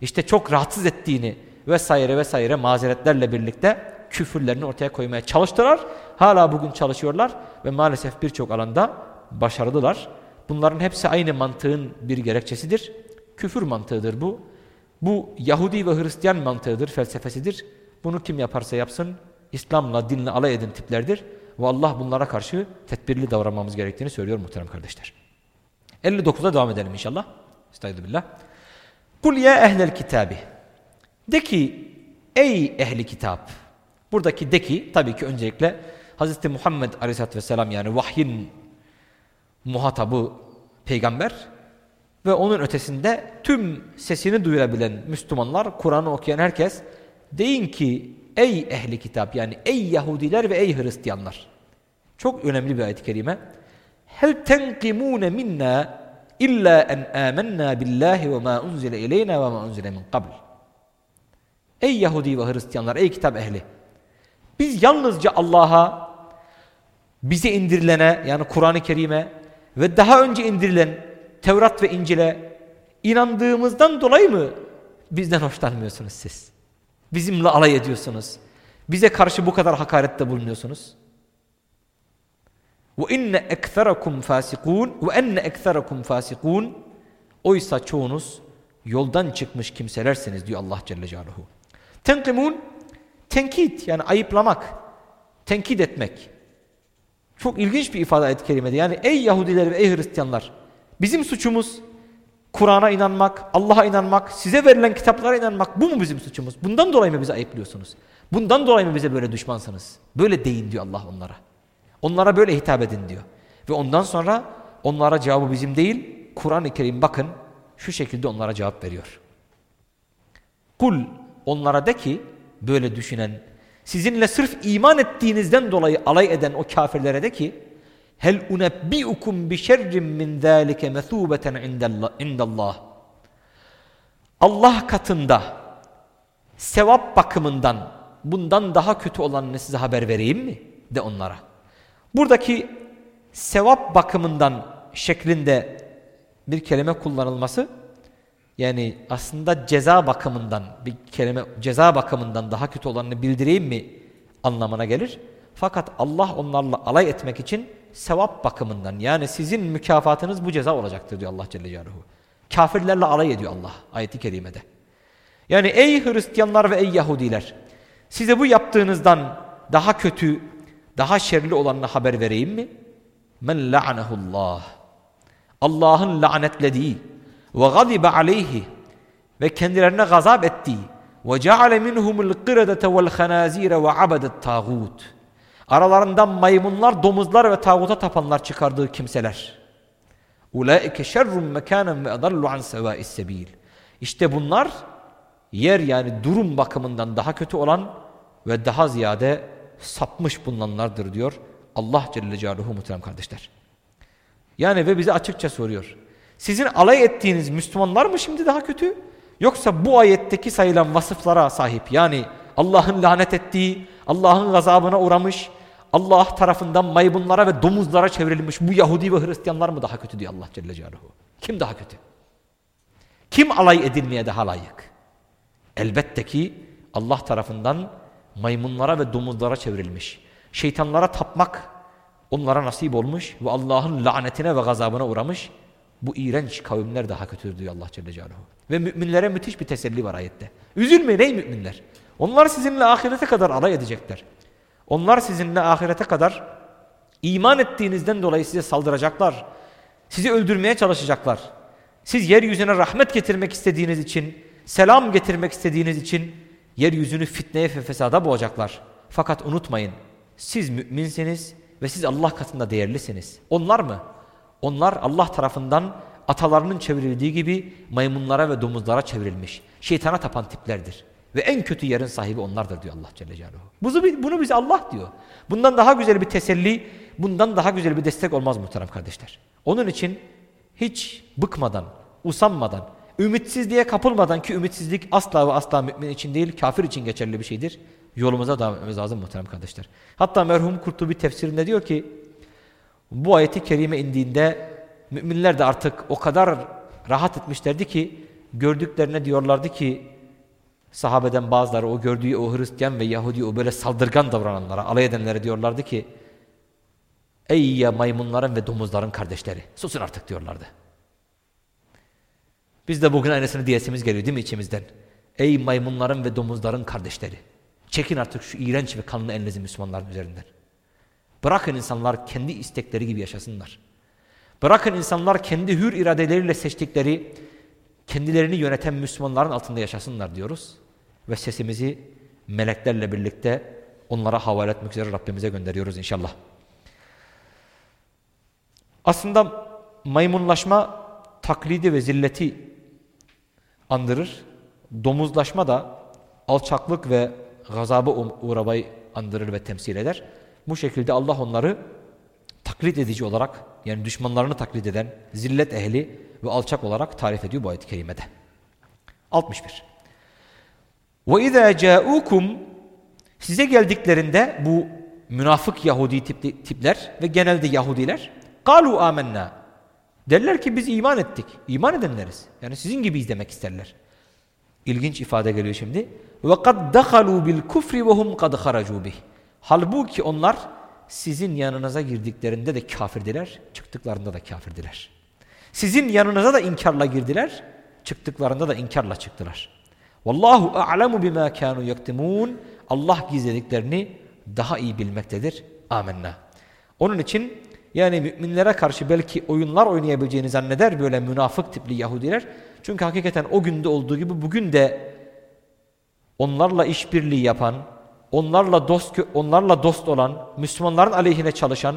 işte çok rahatsız ettiğini vesaire vesaire mazeretlerle birlikte küfürlerini ortaya koymaya çalıştılar. Hala bugün çalışıyorlar ve maalesef birçok alanda başarılılar. Bunların hepsi aynı mantığın bir gerekçesidir. Küfür mantığıdır bu. Bu Yahudi ve Hristiyan mantığıdır, felsefesidir. Bunu kim yaparsa yapsın İslam'la, dinle alay eden tiplerdir. Ve Allah bunlara karşı tedbirli davranmamız gerektiğini söylüyor muhterem kardeşler. 59'a devam edelim inşallah. Estağfirullah. Kul ya ehlel kitabi. De ki ey ehli kitap. Buradaki de ki tabii ki öncelikle Hz. Muhammed Aleyhisselatü Vesselam yani vahyin muhatabı peygamber ve onun ötesinde tüm sesini duyurabilen Müslümanlar, Kur'an'ı okuyan herkes deyin ki ey ehli kitap yani ey Yahudiler ve ey Hristiyanlar. Çok önemli bir ayet-i kerime. Hel tenkimune minna illa en amennâ billahi ve ma unzile ileyna ve ma unzile min qabl. Ey Yahudi ve Hristiyanlar, ey kitap ehli. Biz yalnızca Allah'a bize indirilene yani Kur'an-ı Kerim'e ve daha önce indirilen Tevrat ve İncil'e inandığımızdan dolayı mı bizden hoşlanmıyorsunuz siz? Bizimle alay ediyorsunuz. Bize karşı bu kadar hakarette bulunuyorsunuz. Ve inne ektherakum fasikun ve enne ektherakum fasikun oysa çoğunuz yoldan çıkmış kimselersiniz diyor Allah Celle Celaluhu. Tenkimun tenkit yani ayıplamak, tenkit etmek. Çok ilginç bir ifade ayet-i kerimede. Yani ey Yahudiler ve ey Hristiyanlar bizim suçumuz Kur'an'a inanmak, Allah'a inanmak, size verilen kitaplara inanmak bu mu bizim suçumuz? Bundan dolayı mı bizi ayıplıyorsunuz? Bundan dolayı mı bize böyle düşmansınız? Böyle deyin diyor Allah onlara. Onlara böyle hitap edin diyor. Ve ondan sonra onlara cevabı bizim değil, Kur'an-ı Kerim bakın şu şekilde onlara cevap veriyor. Kul onlara de ki böyle düşünen, sizinle sırf iman ettiğinizden dolayı alay eden o kafirlere de ki Hel unebbiukum bi şerrin min zalike mesubeten indallah. Allah katında sevap bakımından bundan daha kötü olanını size haber vereyim mi? De onlara. Buradaki sevap bakımından şeklinde bir kelime kullanılması yani aslında ceza bakımından bir kelime ceza bakımından daha kötü olanını bildireyim mi anlamına gelir. Fakat Allah onlarla alay etmek için sevap bakımından yani sizin mükafatınız bu ceza olacaktır diyor Allah Celle Celaluhu. Kafirlerle alay ediyor Allah ayeti kerimede. Yani ey Hristiyanlar ve ey Yahudiler size bu yaptığınızdan daha kötü, daha şerli olanına haber vereyim mi? Men la'anehullah. Allah'ın lanetlediği ve gadibe aleyhi ve kendilerine gazap ettiği ve ceale minhumul qiradete vel khanazire ve abedet tağut. Aralarından maymunlar, domuzlar ve tağuta tapanlar çıkardığı kimseler. Ulaike şerrun mekanen ve adallu an sevâis sebil. İşte bunlar yer yani durum bakımından daha kötü olan ve daha ziyade sapmış bulunanlardır diyor Allah Celle Celaluhu muhterem kardeşler. Yani ve bize açıkça soruyor. Sizin alay ettiğiniz Müslümanlar mı şimdi daha kötü? Yoksa bu ayetteki sayılan vasıflara sahip yani Allah'ın lanet ettiği, Allah'ın gazabına uğramış, Allah tarafından maymunlara ve domuzlara çevrilmiş bu Yahudi ve Hristiyanlar mı daha kötü diyor Allah Celle Celaluhu. Kim daha kötü? Kim alay edilmeye daha layık? Elbette ki Allah tarafından maymunlara ve domuzlara çevrilmiş. Şeytanlara tapmak onlara nasip olmuş ve Allah'ın lanetine ve gazabına uğramış. Bu iğrenç kavimler daha kötüdür diyor Allah Celle Celaluhu. Ve müminlere müthiş bir teselli var ayette. Üzülmeyin ey müminler. Onlar sizinle ahirete kadar alay edecekler. Onlar sizinle ahirete kadar iman ettiğinizden dolayı size saldıracaklar. Sizi öldürmeye çalışacaklar. Siz yeryüzüne rahmet getirmek istediğiniz için, selam getirmek istediğiniz için yeryüzünü fitneye ve fesada boğacaklar. Fakat unutmayın, siz müminsiniz ve siz Allah katında değerlisiniz. Onlar mı? Onlar Allah tarafından atalarının çevrildiği gibi maymunlara ve domuzlara çevrilmiş. Şeytana tapan tiplerdir. Ve en kötü yerin sahibi onlardır diyor Allah Celle Celaluhu. Bunu, bunu bize Allah diyor. Bundan daha güzel bir teselli, bundan daha güzel bir destek olmaz muhterem kardeşler. Onun için hiç bıkmadan, usanmadan, ümitsizliğe kapılmadan ki ümitsizlik asla ve asla mümin için değil, kafir için geçerli bir şeydir. Yolumuza devam etmemiz lazım muhterem kardeşler. Hatta merhum Kurtubi tefsirinde diyor ki, bu ayeti kerime indiğinde müminler de artık o kadar rahat etmişlerdi ki, gördüklerine diyorlardı ki, Sahabeden bazıları o gördüğü o Hristiyan ve Yahudi o böyle saldırgan davrananlara, alay edenlere diyorlardı ki Ey ya maymunların ve domuzların kardeşleri susun artık diyorlardı. Biz de bugün aynısını diyesimiz geliyor değil mi içimizden? Ey maymunların ve domuzların kardeşleri çekin artık şu iğrenç ve kanlı elinizi Müslümanların üzerinden. Bırakın insanlar kendi istekleri gibi yaşasınlar. Bırakın insanlar kendi hür iradeleriyle seçtikleri kendilerini yöneten Müslümanların altında yaşasınlar diyoruz. Ve sesimizi meleklerle birlikte onlara havale etmek üzere Rabbimize gönderiyoruz inşallah. Aslında maymunlaşma taklidi ve zilleti andırır. Domuzlaşma da alçaklık ve gazabı uğramayı andırır ve temsil eder. Bu şekilde Allah onları taklit edici olarak yani düşmanlarını taklit eden zillet ehli ve alçak olarak tarif ediyor bu ayet-i kerimede. 61. Ve izâ câûkum size geldiklerinde bu münafık Yahudi tipli, tipler ve genelde Yahudiler kalu amennâ derler ki biz iman ettik. İman edenleriz. Yani sizin gibi izlemek isterler. İlginç ifade geliyor şimdi. Bil kufri ve hum kad haracu bih. Halbuki onlar sizin yanınıza girdiklerinde de kafirdiler, çıktıklarında da kafirdiler. Sizin yanınıza da inkarla girdiler, çıktıklarında da inkarla çıktılar. Vallahu a'lemu bima kanu yaktumun. Allah gizlediklerini daha iyi bilmektedir. Amenna. Onun için yani müminlere karşı belki oyunlar oynayabileceğini zanneder böyle münafık tipli Yahudiler. Çünkü hakikaten o günde olduğu gibi bugün de onlarla işbirliği yapan, onlarla dost onlarla dost olan, Müslümanların aleyhine çalışan,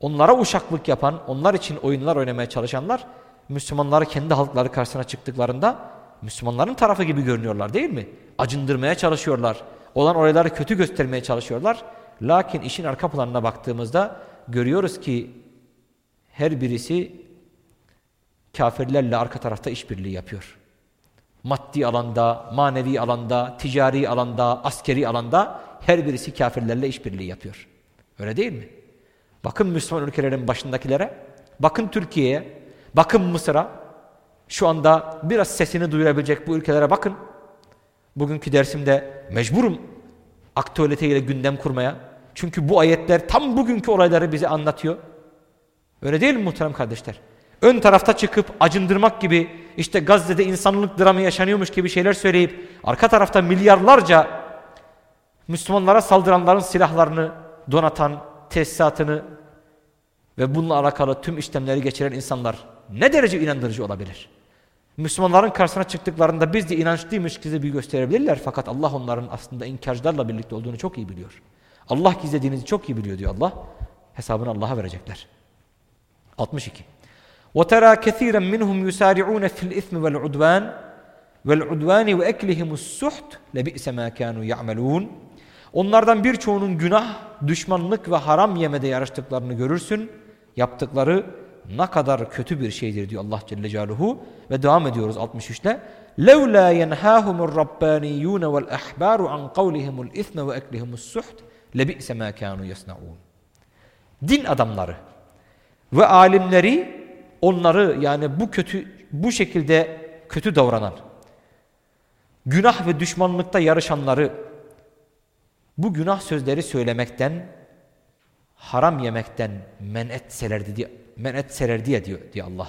onlara uşaklık yapan, onlar için oyunlar oynamaya çalışanlar Müslümanları kendi halkları karşısına çıktıklarında Müslümanların tarafı gibi görünüyorlar değil mi? Acındırmaya çalışıyorlar. Olan olayları kötü göstermeye çalışıyorlar. Lakin işin arka planına baktığımızda görüyoruz ki her birisi kafirlerle arka tarafta işbirliği yapıyor. Maddi alanda, manevi alanda, ticari alanda, askeri alanda her birisi kafirlerle işbirliği yapıyor. Öyle değil mi? Bakın Müslüman ülkelerin başındakilere, bakın Türkiye'ye, bakın Mısır'a, şu anda biraz sesini duyurabilecek bu ülkelere bakın. Bugünkü dersimde mecburum aktüeliteyle gündem kurmaya. Çünkü bu ayetler tam bugünkü olayları bize anlatıyor. Öyle değil mi muhterem kardeşler? Ön tarafta çıkıp acındırmak gibi işte Gazze'de insanlık dramı yaşanıyormuş gibi şeyler söyleyip arka tarafta milyarlarca Müslümanlara saldıranların silahlarını donatan, tesisatını ve bununla alakalı tüm işlemleri geçiren insanlar ne derece inandırıcı olabilir? Müslümanların karşısına çıktıklarında biz de inançlıymış gibi gösterebilirler. Fakat Allah onların aslında inkarcılarla birlikte olduğunu çok iyi biliyor. Allah gizlediğinizi çok iyi biliyor diyor Allah. Hesabını Allah'a verecekler. 62. وترى كثيرا منهم يسارعون في الإثم والعدوان والعدوان وأكلهم السحت لبئس ما كانوا يعملون Onlardan birçoğunun günah, düşmanlık ve haram yemede yarıştıklarını görürsün. Yaptıkları ne kadar kötü bir şeydir diyor Allah Celle Celaluhu ve devam ediyoruz 63'le. لَوْلَا يَنْهَاهُمُ الرَّبَّانِيُّونَ وَالْأَحْبَارُ عَنْ قَوْلِهِمُ الْإِثْمَ وَاَكْلِهِمُ السُّحْتِ لَبِئْسَ مَا كَانُوا يَصْنَعُونَ Din adamları ve alimleri onları yani bu kötü bu şekilde kötü davranan günah ve düşmanlıkta yarışanları bu günah sözleri söylemekten haram yemekten men etselerdi diye men etselerdi ya diyor, diye Allah.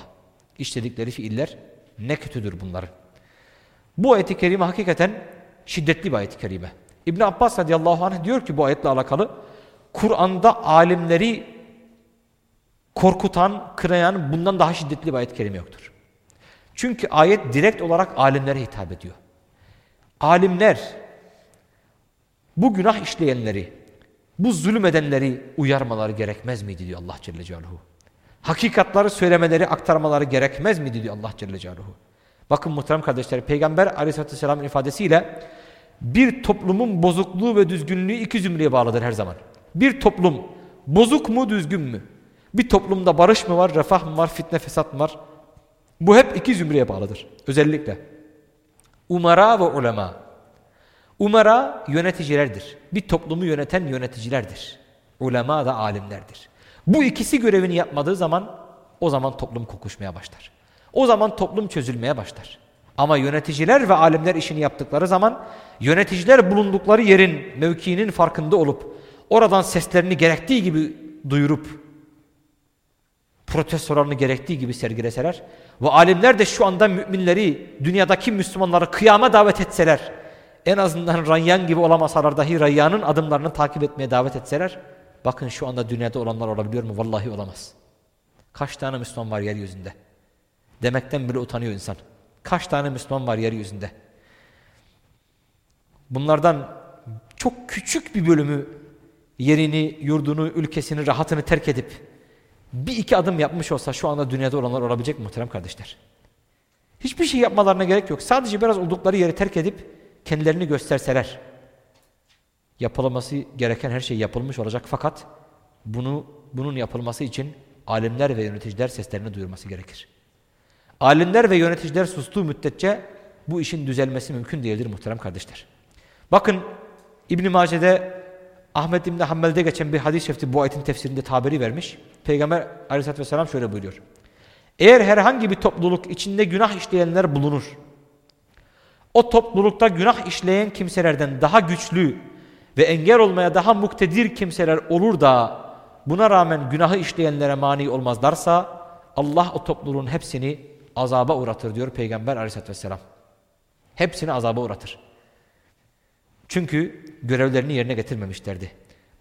İşledikleri fiiller ne kötüdür bunların. Bu ayet-i kerime hakikaten şiddetli bir ayet-i kerime. İbn Abbas radıyallahu anh diyor ki bu ayetle alakalı Kur'an'da alimleri korkutan, kınayan bundan daha şiddetli bir ayet-i kerime yoktur. Çünkü ayet direkt olarak alimlere hitap ediyor. Alimler bu günah işleyenleri, bu zulüm edenleri uyarmaları gerekmez miydi diyor Allah Celle Celaluhu. Hakikatları söylemeleri, aktarmaları gerekmez miydi diyor Allah Celle Celaluhu. Bakın muhterem kardeşler, Peygamber Aleyhisselatü Vesselam'ın ifadesiyle bir toplumun bozukluğu ve düzgünlüğü iki zümreye bağlıdır her zaman. Bir toplum bozuk mu, düzgün mü? Bir toplumda barış mı var, refah mı var, fitne, fesat mı var? Bu hep iki zümreye bağlıdır. Özellikle. Umara ve ulema. Umara yöneticilerdir. Bir toplumu yöneten yöneticilerdir. Ulema da alimlerdir. Bu ikisi görevini yapmadığı zaman o zaman toplum kokuşmaya başlar. O zaman toplum çözülmeye başlar. Ama yöneticiler ve alimler işini yaptıkları zaman yöneticiler bulundukları yerin, mevkiinin farkında olup oradan seslerini gerektiği gibi duyurup protestolarını gerektiği gibi sergileseler ve alimler de şu anda müminleri, dünyadaki Müslümanları kıyama davet etseler en azından Rayyan gibi olamasalar dahi Rayyan'ın adımlarını takip etmeye davet etseler bakın şu anda dünyada olanlar olabiliyor mu? Vallahi olamaz. Kaç tane Müslüman var yeryüzünde? Demekten bile utanıyor insan. Kaç tane Müslüman var yeryüzünde? Bunlardan çok küçük bir bölümü yerini, yurdunu, ülkesini, rahatını terk edip bir iki adım yapmış olsa şu anda dünyada olanlar olabilecek muhterem kardeşler. Hiçbir şey yapmalarına gerek yok. Sadece biraz oldukları yeri terk edip kendilerini gösterseler yapılması gereken her şey yapılmış olacak fakat bunu bunun yapılması için alimler ve yöneticiler seslerini duyurması gerekir. Alimler ve yöneticiler sustuğu müddetçe bu işin düzelmesi mümkün değildir muhterem kardeşler. Bakın İbn Mace'de Ahmet İbn Hanbel'de geçen bir hadis-i şerifte bu ayetin tefsirinde tabiri vermiş. Peygamber Aleyhisselatü vesselam şöyle buyuruyor. Eğer herhangi bir topluluk içinde günah işleyenler bulunur o toplulukta günah işleyen kimselerden daha güçlü ve engel olmaya daha muktedir kimseler olur da buna rağmen günahı işleyenlere mani olmazlarsa Allah o topluluğun hepsini azaba uğratır diyor Peygamber aleyhissalatü vesselam. Hepsini azaba uğratır. Çünkü görevlerini yerine getirmemişlerdi.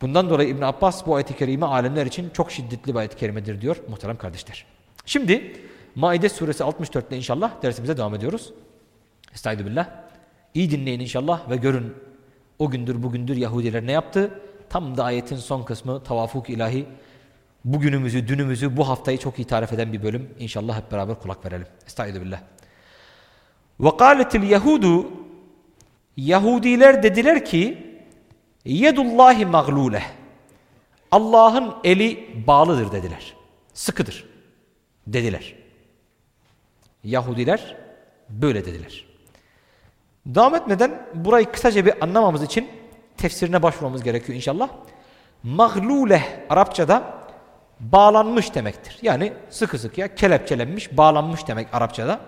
Bundan dolayı İbn Abbas bu ayet-i kerime alemler için çok şiddetli bir ayet-i kerimedir diyor muhterem kardeşler. Şimdi Maide suresi 64'te inşallah dersimize devam ediyoruz. Estaizu. İyi dinleyin inşallah ve görün o gündür bugündür Yahudiler ne yaptı? Tam da ayetin son kısmı tavafuk ilahi bugünümüzü, dünümüzü, bu haftayı çok iyi tarif eden bir bölüm. İnşallah hep beraber kulak verelim. Estaizu billah. Kâletil yehudu Yahudiler dediler ki yedullahi maglule Allah'ın eli bağlıdır dediler. Sıkıdır dediler. Yahudiler böyle dediler. Devam etmeden burayı kısaca bir anlamamız için tefsirine başvurmamız gerekiyor inşallah. Magluleh Arapçada bağlanmış demektir. Yani sıkı sıkıya kelepçelenmiş, bağlanmış demek Arapçada.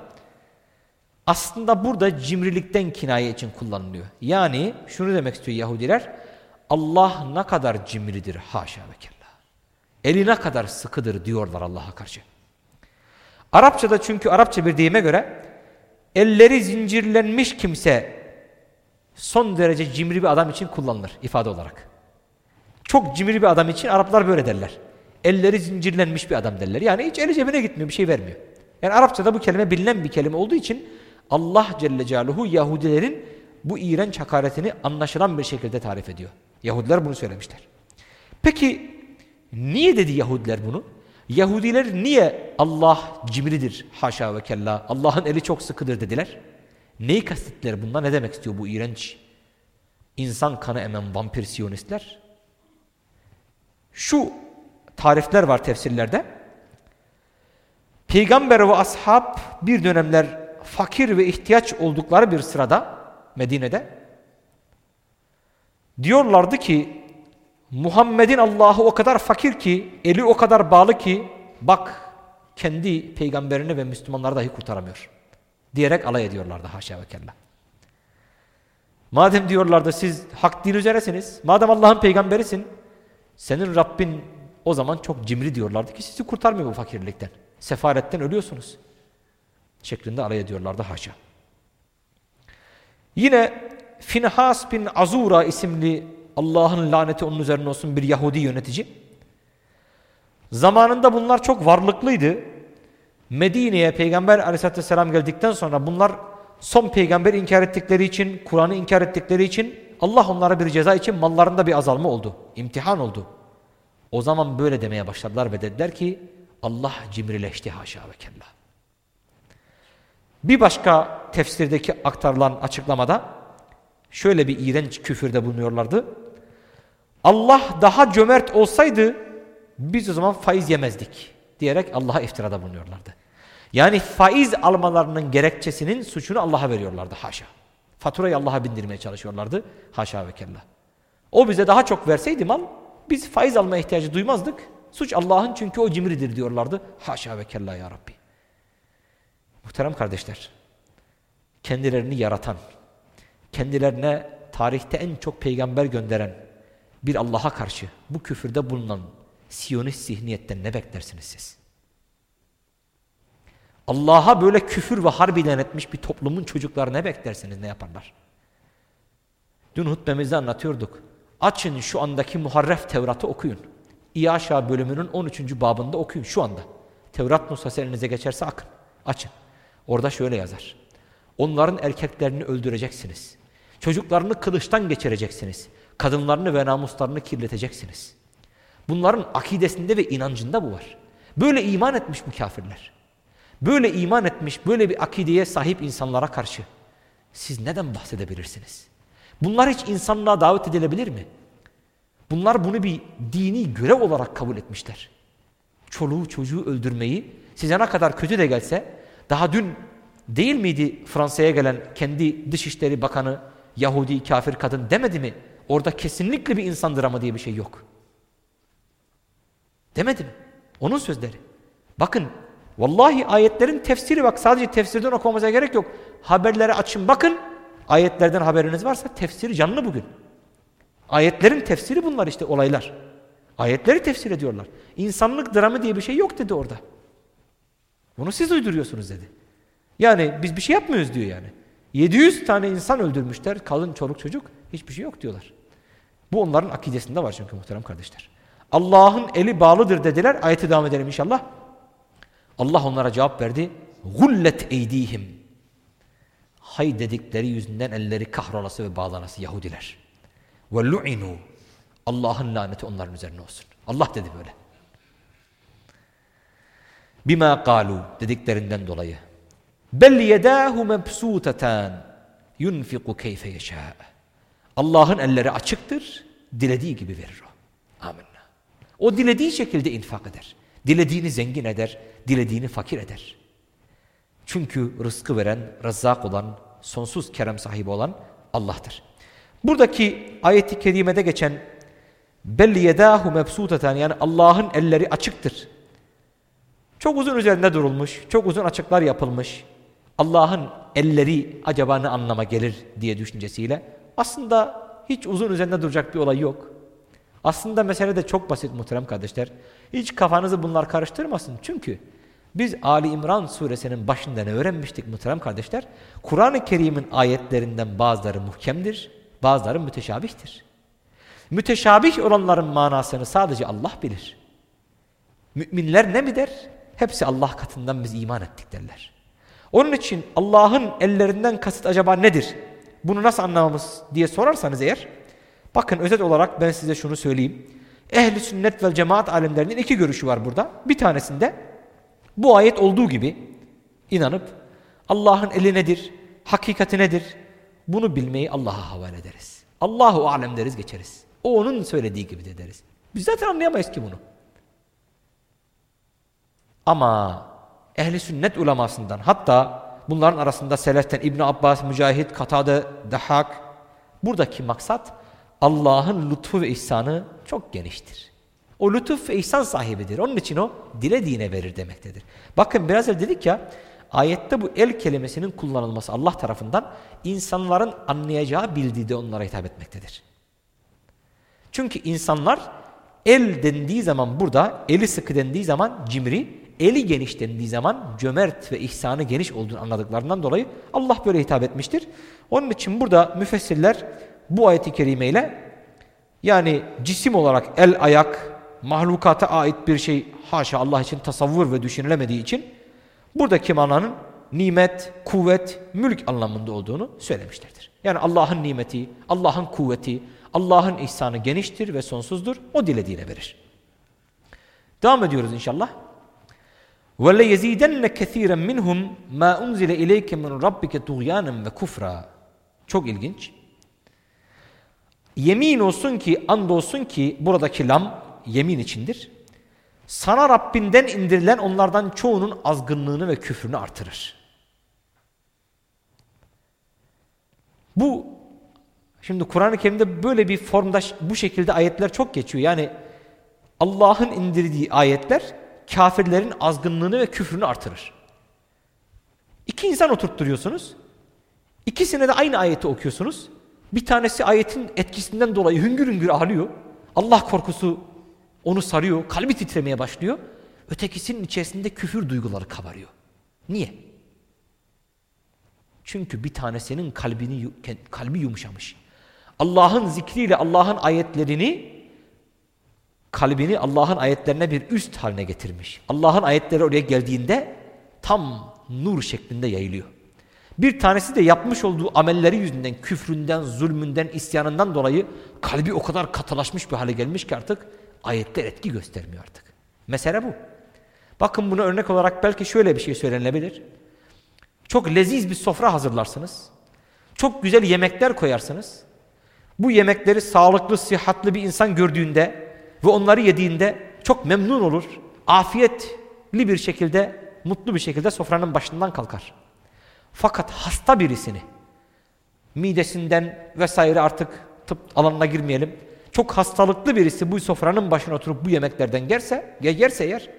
Aslında burada cimrilikten kinaye için kullanılıyor. Yani şunu demek istiyor Yahudiler. Allah ne kadar cimridir haşa ve kella. eline kadar sıkıdır diyorlar Allah'a karşı. Arapçada çünkü Arapça bir deyime göre elleri zincirlenmiş kimse son derece cimri bir adam için kullanılır ifade olarak. Çok cimri bir adam için Araplar böyle derler. Elleri zincirlenmiş bir adam derler. Yani hiç eli cebine gitmiyor bir şey vermiyor. Yani Arapçada bu kelime bilinen bir kelime olduğu için Allah Celle Celaluhu Yahudilerin bu iğrenç hakaretini anlaşılan bir şekilde tarif ediyor. Yahudiler bunu söylemişler. Peki niye dedi Yahudiler bunu? Yahudiler niye Allah cimridir haşa ve kella Allah'ın eli çok sıkıdır dediler? Neyi kastettiler bundan ne demek istiyor bu iğrenç insan kanı emen vampir siyonistler? Şu tarifler var tefsirlerde. Peygamber ve ashab bir dönemler fakir ve ihtiyaç oldukları bir sırada Medine'de diyorlardı ki Muhammed'in Allah'ı o kadar fakir ki, eli o kadar bağlı ki bak kendi peygamberini ve Müslümanları dahi kurtaramıyor. Diyerek alay ediyorlardı haşa ve kella. Madem diyorlardı siz hak din üzeresiniz, madem Allah'ın peygamberisin, senin Rabbin o zaman çok cimri diyorlardı ki sizi kurtarmıyor bu fakirlikten. Sefaretten ölüyorsunuz. Şeklinde alay ediyorlardı haşa. Yine Finhas bin Azura isimli Allah'ın laneti onun üzerine olsun bir Yahudi yönetici. Zamanında bunlar çok varlıklıydı. Medine'ye Peygamber aleyhissalatü vesselam geldikten sonra bunlar son peygamber inkar ettikleri için, Kur'an'ı inkar ettikleri için Allah onlara bir ceza için mallarında bir azalma oldu. İmtihan oldu. O zaman böyle demeye başladılar ve dediler ki Allah cimrileşti haşa ve kella. Bir başka tefsirdeki aktarılan açıklamada şöyle bir iğrenç küfürde bulunuyorlardı. Allah daha cömert olsaydı biz o zaman faiz yemezdik diyerek Allah'a iftirada bulunuyorlardı. Yani faiz almalarının gerekçesinin suçunu Allah'a veriyorlardı haşa. Faturayı Allah'a bindirmeye çalışıyorlardı haşa ve kella. O bize daha çok verseydi mal biz faiz alma ihtiyacı duymazdık. Suç Allah'ın çünkü o cimridir diyorlardı. Haşa ve kella ya Rabbi. Muhterem kardeşler, kendilerini yaratan, kendilerine tarihte en çok peygamber gönderen bir Allah'a karşı bu küfürde bulunan Siyonist zihniyetten ne beklersiniz siz? Allah'a böyle küfür ve harp ilan bir toplumun çocukları ne beklersiniz, ne yaparlar? Dün hutbemizde anlatıyorduk. Açın şu andaki muharref Tevrat'ı okuyun. İyaşa bölümünün 13. babında okuyun şu anda. Tevrat nusası elinize geçerse akın. Açın. Orada şöyle yazar. Onların erkeklerini öldüreceksiniz. Çocuklarını kılıçtan geçireceksiniz. Kadınlarını ve namuslarını kirleteceksiniz. Bunların akidesinde ve inancında bu var. Böyle iman etmiş bu kafirler. Böyle iman etmiş, böyle bir akideye sahip insanlara karşı siz neden bahsedebilirsiniz? Bunlar hiç insanlığa davet edilebilir mi? Bunlar bunu bir dini görev olarak kabul etmişler. Çoluğu çocuğu öldürmeyi size ne kadar kötü de gelse daha dün değil miydi Fransa'ya gelen kendi Dışişleri Bakanı Yahudi kafir kadın demedi mi? Orada kesinlikle bir insan dramı diye bir şey yok. Demedi mi? Onun sözleri. Bakın vallahi ayetlerin tefsiri bak sadece tefsirden okumamıza gerek yok. Haberleri açın bakın. Ayetlerden haberiniz varsa tefsiri canlı bugün. Ayetlerin tefsiri bunlar işte olaylar. Ayetleri tefsir ediyorlar. İnsanlık dramı diye bir şey yok dedi orada. Bunu siz uyduruyorsunuz dedi. Yani biz bir şey yapmıyoruz diyor yani. 700 tane insan öldürmüşler. Kalın çoluk çocuk. Hiçbir şey yok diyorlar. Bu onların akidesinde var çünkü muhterem kardeşler. Allah'ın eli bağlıdır dediler. Ayeti devam edelim inşallah. Allah onlara cevap verdi. Gullet eydihim. Hay dedikleri yüzünden elleri kahrolası ve bağlanası Yahudiler. Ve lu'inu. Allah'ın laneti onların üzerine olsun. Allah dedi böyle. Bima kalu dediklerinden dolayı. Bel yedahu mebsutatan yunfiku keyfe yeşâ. Allah'ın elleri açıktır, dilediği gibi verir o. Amin. O dilediği şekilde infak eder. Dilediğini zengin eder, dilediğini fakir eder. Çünkü rızkı veren, rezzak olan, sonsuz kerem sahibi olan Allah'tır. Buradaki ayeti kerimede geçen belli yedahu mebsuteten yani Allah'ın elleri açıktır. Çok uzun üzerinde durulmuş, çok uzun açıklar yapılmış. Allah'ın elleri acaba ne anlama gelir diye düşüncesiyle aslında hiç uzun üzerinde duracak bir olay yok. Aslında mesele de çok basit muhterem kardeşler. Hiç kafanızı bunlar karıştırmasın. Çünkü biz Ali İmran suresinin başında ne öğrenmiştik muhterem kardeşler? Kur'an-ı Kerim'in ayetlerinden bazıları muhkemdir, bazıları müteşabihtir. Müteşabih olanların manasını sadece Allah bilir. Müminler ne der? Hepsi Allah katından biz iman ettik derler. Onun için Allah'ın ellerinden kasıt acaba nedir? Bunu nasıl anlamamız diye sorarsanız eğer, bakın özet olarak ben size şunu söyleyeyim. Ehli sünnet ve cemaat alimlerinin iki görüşü var burada. Bir tanesinde bu ayet olduğu gibi inanıp Allah'ın eli nedir, hakikati nedir bunu bilmeyi Allah'a havale ederiz. Allahu alem deriz geçeriz. O onun söylediği gibi de deriz. Biz zaten anlayamayız ki bunu. Ama ehli sünnet ulemasından hatta bunların arasında Seleften İbn Abbas, Mücahit, Katade, Dahak buradaki maksat Allah'ın lütfu ve ihsanı çok geniştir. O lütuf ve ihsan sahibidir. Onun için o dilediğine verir demektedir. Bakın biraz önce dedik ya ayette bu el kelimesinin kullanılması Allah tarafından insanların anlayacağı bildiği de onlara hitap etmektedir. Çünkü insanlar el dendiği zaman burada eli sıkı dendiği zaman cimri, eli geniş dendiği zaman cömert ve ihsanı geniş olduğunu anladıklarından dolayı Allah böyle hitap etmiştir. Onun için burada müfessirler bu ayeti kerimeyle yani cisim olarak el ayak mahlukata ait bir şey haşa Allah için tasavvur ve düşünülemediği için buradaki mananın nimet, kuvvet, mülk anlamında olduğunu söylemişlerdir. Yani Allah'ın nimeti, Allah'ın kuvveti, Allah'ın ihsanı geniştir ve sonsuzdur. O dilediğine verir. Devam ediyoruz inşallah. وَلَيَزِيدَنَّ كَثِيرًا مِنْهُمْ مَا أُنْزِلَ إِلَيْكَ مِنْ رَبِّكَ طُغْيَانًا وَكُفْرًا Çok ilginç. Yemin olsun ki, and olsun ki buradaki lam yemin içindir. Sana Rabbinden indirilen onlardan çoğunun azgınlığını ve küfrünü artırır. Bu şimdi Kur'an-ı Kerim'de böyle bir formda bu şekilde ayetler çok geçiyor. Yani Allah'ın indirdiği ayetler kafirlerin azgınlığını ve küfrünü artırır. İki insan oturtturuyorsunuz. İkisine de aynı ayeti okuyorsunuz. Bir tanesi ayetin etkisinden dolayı hüngür hüngür ağlıyor. Allah korkusu onu sarıyor, kalbi titremeye başlıyor. Ötekisinin içerisinde küfür duyguları kabarıyor. Niye? Çünkü bir tanesinin kalbini kalbi yumuşamış. Allah'ın zikriyle Allah'ın ayetlerini kalbini Allah'ın ayetlerine bir üst haline getirmiş. Allah'ın ayetleri oraya geldiğinde tam nur şeklinde yayılıyor. Bir tanesi de yapmış olduğu amelleri yüzünden, küfründen, zulmünden, isyanından dolayı kalbi o kadar katılaşmış bir hale gelmiş ki artık ayetler etki göstermiyor artık. Mesele bu. Bakın buna örnek olarak belki şöyle bir şey söylenebilir. Çok leziz bir sofra hazırlarsınız. Çok güzel yemekler koyarsınız. Bu yemekleri sağlıklı, sıhhatli bir insan gördüğünde ve onları yediğinde çok memnun olur. Afiyetli bir şekilde, mutlu bir şekilde sofranın başından kalkar. Fakat hasta birisini midesinden vesaire artık tıp alanına girmeyelim. Çok hastalıklı birisi bu sofranın başına oturup bu yemeklerden yerse, yerse yer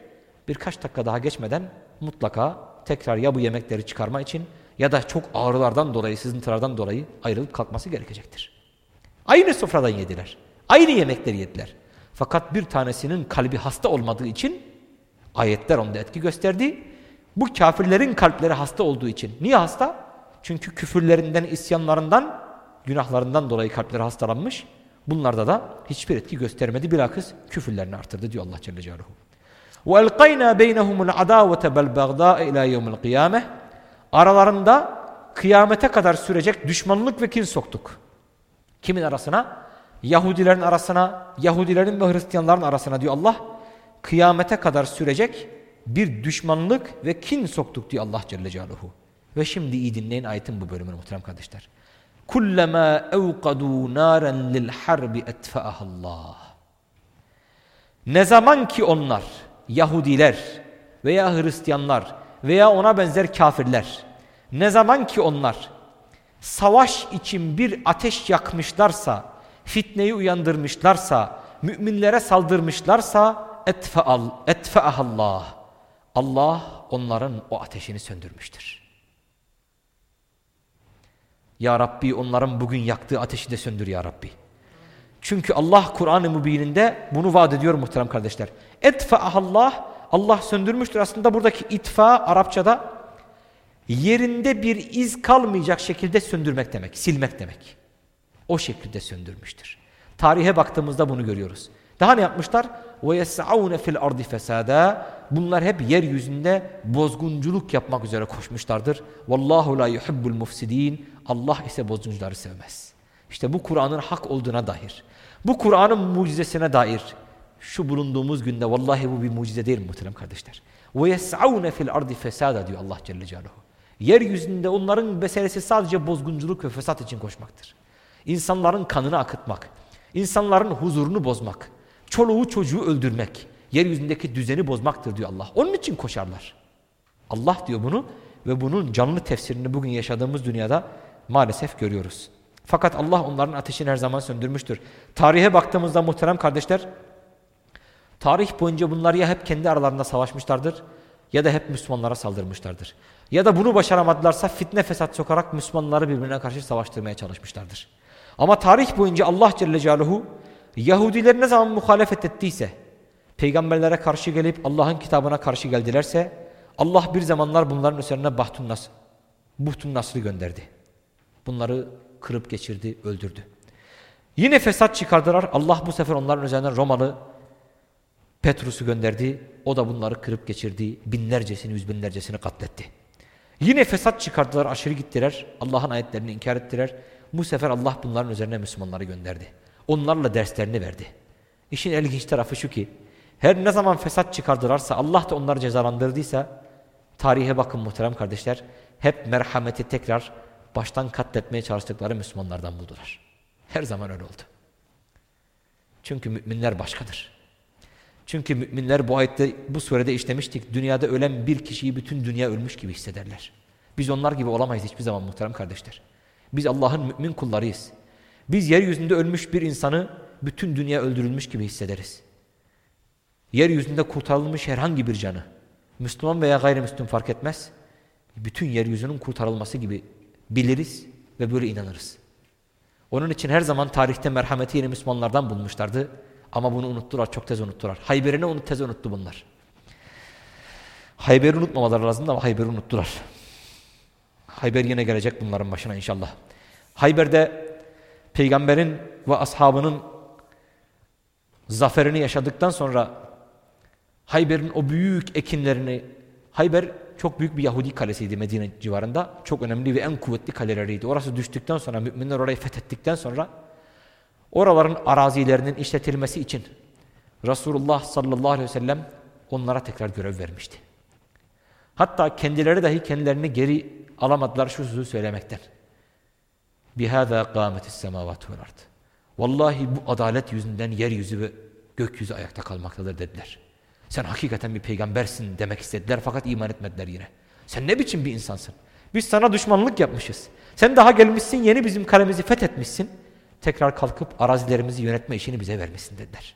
birkaç dakika daha geçmeden mutlaka tekrar ya bu yemekleri çıkarma için ya da çok ağrılardan dolayı, sızıntılardan dolayı ayrılıp kalkması gerekecektir. Aynı sofradan yediler. Aynı yemekleri yediler. Fakat bir tanesinin kalbi hasta olmadığı için ayetler onda etki gösterdi. Bu kafirlerin kalpleri hasta olduğu için. Niye hasta? Çünkü küfürlerinden, isyanlarından, günahlarından dolayı kalpleri hastalanmış. Bunlarda da hiçbir etki göstermedi. Bilakis küfürlerini artırdı diyor Allah Celle Celaluhu. وَاَلْقَيْنَا بَيْنَهُمُ الْعَدَاوَةَ بَالْبَغْضَاءَ اِلَى يَوْمِ الْقِيَامَةِ Aralarında kıyamete kadar sürecek düşmanlık ve kin soktuk. Kimin arasına? Yahudilerin arasına, Yahudilerin ve Hristiyanların arasına diyor Allah. Kıyamete kadar sürecek bir düşmanlık ve kin soktuk diyor Allah Celle Celaluhu. Ve şimdi iyi dinleyin ayetin bu bölümünü muhterem kardeşler. Kullama evkadu naren lil harbi etfa'ahallah. Ne zaman ki onlar Yahudiler veya Hristiyanlar veya ona benzer kafirler ne zaman ki onlar savaş için bir ateş yakmışlarsa, fitneyi uyandırmışlarsa, müminlere saldırmışlarsa etfa'ahallah. Allah onların o ateşini söndürmüştür. Ya Rabbi onların bugün yaktığı ateşi de söndür ya Rabbi. Çünkü Allah Kur'an-ı Mübin'inde bunu vaat ediyor muhterem kardeşler. Etfa'ahallah Allah söndürmüştür. Aslında buradaki itfa Arapçada yerinde bir iz kalmayacak şekilde söndürmek demek, silmek demek. O şekilde söndürmüştür. Tarihe baktığımızda bunu görüyoruz. Daha ne yapmışlar? وَيَسْعَوْنَ fil ardi fesada. Bunlar hep yeryüzünde bozgunculuk yapmak üzere koşmuşlardır. Vallahu la yuhibbul mufsidin. Allah ise bozguncuları sevmez. İşte bu Kur'an'ın hak olduğuna dair. Bu Kur'an'ın mucizesine dair. Şu bulunduğumuz günde vallahi bu bir mucize değil muhterem kardeşler. وَيَسْعَوْنَ fil ardi fesada diyor Allah Celle Celaluhu. Yeryüzünde onların meselesi sadece bozgunculuk ve fesat için koşmaktır. İnsanların kanını akıtmak, insanların huzurunu bozmak, çoluğu çocuğu öldürmek, yeryüzündeki düzeni bozmaktır diyor Allah. Onun için koşarlar. Allah diyor bunu ve bunun canlı tefsirini bugün yaşadığımız dünyada maalesef görüyoruz. Fakat Allah onların ateşini her zaman söndürmüştür. Tarihe baktığımızda muhterem kardeşler, tarih boyunca bunlar ya hep kendi aralarında savaşmışlardır ya da hep Müslümanlara saldırmışlardır. Ya da bunu başaramadılarsa fitne fesat sokarak Müslümanları birbirine karşı savaştırmaya çalışmışlardır. Ama tarih boyunca Allah Celle Celaluhu Yahudiler ne zaman muhalefet ettiyse, peygamberlere karşı gelip Allah'ın kitabına karşı geldilerse, Allah bir zamanlar bunların üzerine bahtun buhtun nasrı gönderdi. Bunları kırıp geçirdi, öldürdü. Yine fesat çıkardılar. Allah bu sefer onların üzerine Romalı Petrus'u gönderdi. O da bunları kırıp geçirdi. Binlercesini, yüz binlercesini katletti. Yine fesat çıkardılar, aşırı gittiler. Allah'ın ayetlerini inkar ettiler. Bu sefer Allah bunların üzerine Müslümanları gönderdi. Onlarla derslerini verdi. İşin ilginç tarafı şu ki, her ne zaman fesat çıkardılarsa, Allah da onları cezalandırdıysa, tarihe bakın muhterem kardeşler, hep merhameti tekrar baştan katletmeye çalıştıkları Müslümanlardan buldular. Her zaman öyle oldu. Çünkü müminler başkadır. Çünkü müminler bu ayette bu surede işlemiştik. Dünyada ölen bir kişiyi bütün dünya ölmüş gibi hissederler. Biz onlar gibi olamayız hiçbir zaman muhterem kardeşler. Biz Allah'ın mümin kullarıyız. Biz yeryüzünde ölmüş bir insanı bütün dünya öldürülmüş gibi hissederiz. Yeryüzünde kurtarılmış herhangi bir canı, Müslüman veya gayrimüslim fark etmez, bütün yeryüzünün kurtarılması gibi biliriz ve böyle inanırız. Onun için her zaman tarihte merhameti yeni Müslümanlardan bulmuşlardı. Ama bunu unuttular, çok tez unuttular. Hayber'i ne unut, tez unuttu bunlar. Hayber'i unutmamaları lazım ama Hayber'i unuttular. Hayber yine gelecek bunların başına inşallah. Hayber'de peygamberin ve ashabının zaferini yaşadıktan sonra Hayber'in o büyük ekinlerini Hayber çok büyük bir Yahudi kalesiydi Medine civarında. Çok önemli ve en kuvvetli kaleleriydi. Orası düştükten sonra müminler orayı fethettikten sonra oraların arazilerinin işletilmesi için Resulullah sallallahu aleyhi ve sellem onlara tekrar görev vermişti. Hatta kendileri dahi kendilerini geri alamadılar şu sözü söylemekten. Bihâzâ kâmetis semâvâtu vel ard. Vallahi bu adalet yüzünden yeryüzü ve gökyüzü ayakta kalmaktadır dediler. Sen hakikaten bir peygambersin demek istediler fakat iman etmediler yine. Sen ne biçim bir insansın? Biz sana düşmanlık yapmışız. Sen daha gelmişsin yeni bizim kalemizi fethetmişsin. Tekrar kalkıp arazilerimizi yönetme işini bize vermişsin dediler.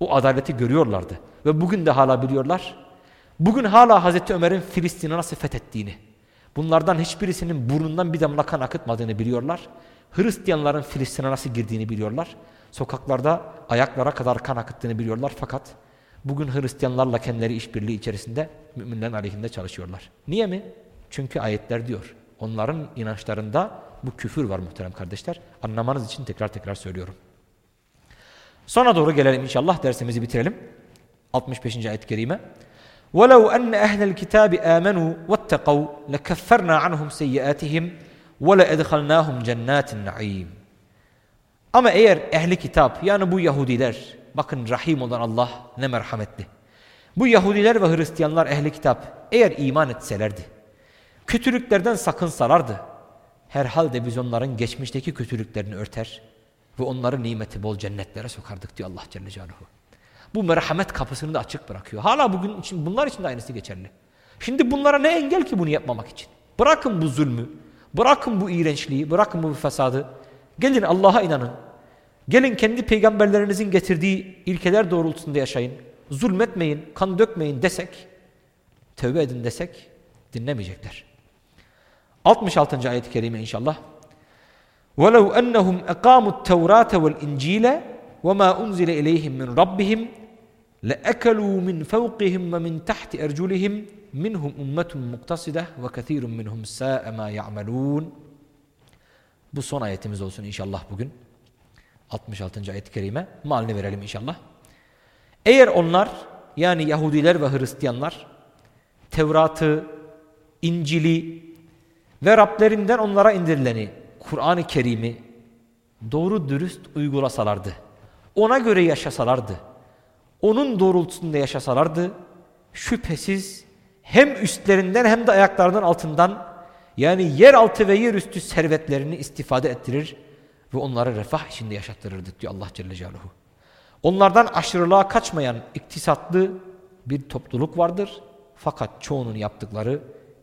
O adaleti görüyorlardı. Ve bugün de hala biliyorlar. Bugün hala Hazreti Ömer'in Filistin'i nasıl fethettiğini, bunlardan hiçbirisinin burnundan bir damla kan akıtmadığını biliyorlar. Hristiyanların Filistin'e nasıl girdiğini biliyorlar. Sokaklarda ayaklara kadar kan akıttığını biliyorlar fakat bugün Hristiyanlarla kendileri işbirliği içerisinde müminlerin aleyhinde çalışıyorlar. Niye mi? Çünkü ayetler diyor. Onların inançlarında bu küfür var muhterem kardeşler. Anlamanız için tekrar tekrar söylüyorum. Sonra doğru gelelim inşallah dersimizi bitirelim. 65. ayet-i kerime. وَلَوْ أَنَّ أَهْلَ الْكِتَابِ آمَنُوا وَاتَّقَوْا لَكَفَّرْنَا عَنْهُمْ سَيِّئَاتِهِمْ وَلَاَدْخَلْنَاهُمْ جَنَّاتِ النَّعِيمِ Ama eğer ehli kitap yani bu Yahudiler bakın rahim olan Allah ne merhametli. Bu Yahudiler ve Hristiyanlar ehli kitap eğer iman etselerdi kötülüklerden sakınsalardı herhalde biz onların geçmişteki kötülüklerini örter ve onları nimeti bol cennetlere sokardık diyor Allah Celle Celaluhu. Bu merhamet kapısını da açık bırakıyor. Hala bugün için bunlar için de aynısı geçerli. Şimdi bunlara ne engel ki bunu yapmamak için? Bırakın bu zulmü, bırakın bu iğrençliği, bırakın bu fesadı. Gelin Allah'a inanın. Gelin kendi peygamberlerinizin getirdiği ilkeler doğrultusunda yaşayın. Zulmetmeyin, kan dökmeyin desek, tövbe edin desek dinlemeyecekler. 66. ayet-i kerime inşallah. وَلَوْ أَنَّهُمْ اَقَامُوا التَّوْرَاتَ وَالْاِنْجِيلَ وَمَا أُنْزِلَ إِلَيْهِمْ مِنْ رَبِّهِمْ لَأَكَلُوا مِنْ فَوْقِهِمْ وَمِنْ تَحْتِ أَرْجُلِهِمْ مِنْهُمْ أُمَّةٌ مُقْتَصِدَةٌ وَكَثِيرٌ مِنْهُمْ سَاءَ مَا يَعْمَلُونَ Bu son ayetimiz olsun inşallah bugün. 66. ayet-i kerime. Malini verelim inşallah. Eğer onlar yani Yahudiler ve Hristiyanlar Tevrat'ı, İncil'i ve Rablerinden onlara indirileni Kur'an-ı Kerim'i doğru dürüst uygulasalardı, ona göre yaşasalardı, onun doğrultusunda yaşasalardı, şüphesiz hem üstlerinden hem de ayaklarının altından yani yeraltı ve yerüstü servetlerini istifade ettirir ve onları refah içinde yaşattırırdı diyor Allah Celle Celaluhu. Onlardan aşırılığa kaçmayan iktisatlı bir topluluk vardır. Fakat çoğunun yaptıkları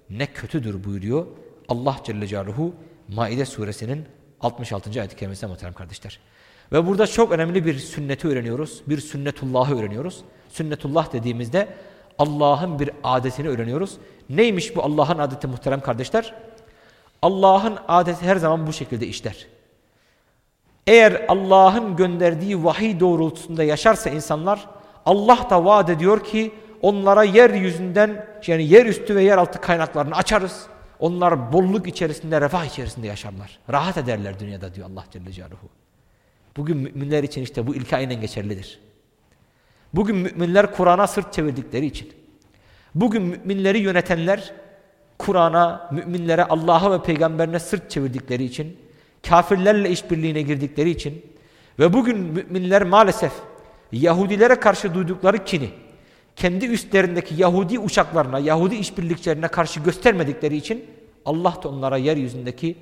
ne kötüdür buyuruyor Allah Celle Celaluhu Maide suresinin 66. ayet-i kerimesine kardeşler. Ve burada çok önemli bir sünneti öğreniyoruz. Bir sünnetullahı öğreniyoruz. Sünnetullah dediğimizde Allah'ın bir adetini öğreniyoruz. Neymiş bu Allah'ın adeti muhterem kardeşler? Allah'ın adeti her zaman bu şekilde işler. Eğer Allah'ın gönderdiği vahiy doğrultusunda yaşarsa insanlar Allah da vaat ediyor ki onlara yeryüzünden yani yerüstü ve yeraltı kaynaklarını açarız. Onlar bolluk içerisinde, refah içerisinde yaşarlar. Rahat ederler dünyada diyor Allah Celle Celaluhu. Bugün müminler için işte bu ilke aynen geçerlidir. Bugün müminler Kur'an'a sırt çevirdikleri için, bugün müminleri yönetenler Kur'an'a, müminlere, Allah'a ve peygamberine sırt çevirdikleri için, kafirlerle işbirliğine girdikleri için ve bugün müminler maalesef Yahudilere karşı duydukları kini, kendi üstlerindeki Yahudi uçaklarına, Yahudi işbirlikçilerine karşı göstermedikleri için Allah da onlara yeryüzündeki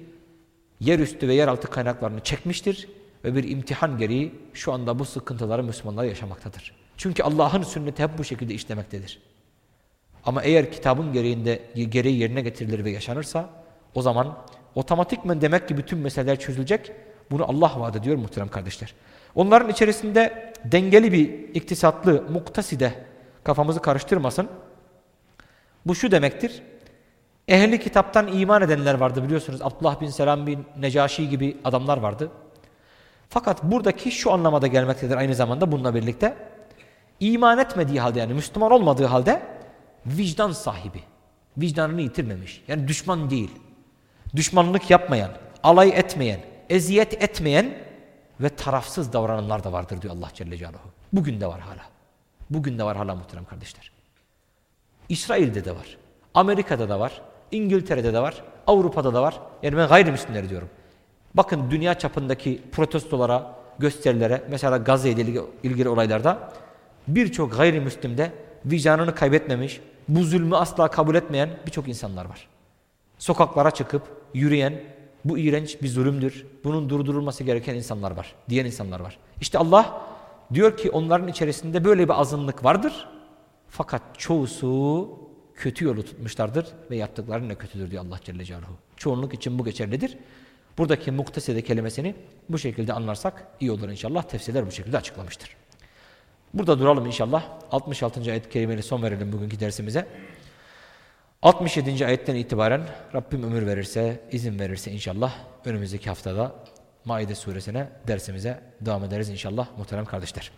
yerüstü ve yeraltı kaynaklarını çekmiştir ve bir imtihan gereği şu anda bu sıkıntıları Müslümanlar yaşamaktadır. Çünkü Allah'ın sünneti hep bu şekilde işlemektedir. Ama eğer kitabın gereğinde gereği yerine getirilir ve yaşanırsa o zaman otomatikmen demek ki bütün meseleler çözülecek. Bunu Allah vaat ediyor muhterem kardeşler. Onların içerisinde dengeli bir iktisatlı muktaside kafamızı karıştırmasın. Bu şu demektir. Ehli kitaptan iman edenler vardı biliyorsunuz. Abdullah bin Selam bin Necaşi gibi adamlar vardı. Fakat buradaki şu anlamada gelmektedir aynı zamanda bununla birlikte. İman etmediği halde yani Müslüman olmadığı halde vicdan sahibi. Vicdanını yitirmemiş. Yani düşman değil. Düşmanlık yapmayan, alay etmeyen, eziyet etmeyen ve tarafsız davrananlar da vardır diyor Allah Celle Celaluhu. Bugün de var hala. Bugün de var hala muhterem kardeşler. İsrail'de de var. Amerika'da da var. İngiltere'de de var. Avrupa'da da var. Yani ben gayrimüslimleri diyorum. Bakın dünya çapındaki protestolara, gösterilere, mesela Gazze ile ilgili, olaylarda birçok gayrimüslimde vicdanını kaybetmemiş, bu zulmü asla kabul etmeyen birçok insanlar var. Sokaklara çıkıp yürüyen, bu iğrenç bir zulümdür, bunun durdurulması gereken insanlar var, diyen insanlar var. İşte Allah diyor ki onların içerisinde böyle bir azınlık vardır. Fakat çoğusu kötü yolu tutmuşlardır ve yaptıkları ne kötüdür diyor Allah Celle Celaluhu. Çoğunluk için bu geçerlidir. Buradaki muktesede kelimesini bu şekilde anlarsak iyi olur inşallah. Tefsirler bu şekilde açıklamıştır. Burada duralım inşallah. 66. ayet-i son verelim bugünkü dersimize. 67. ayetten itibaren Rabbim ömür verirse, izin verirse inşallah önümüzdeki haftada Maide suresine dersimize devam ederiz inşallah muhterem kardeşler.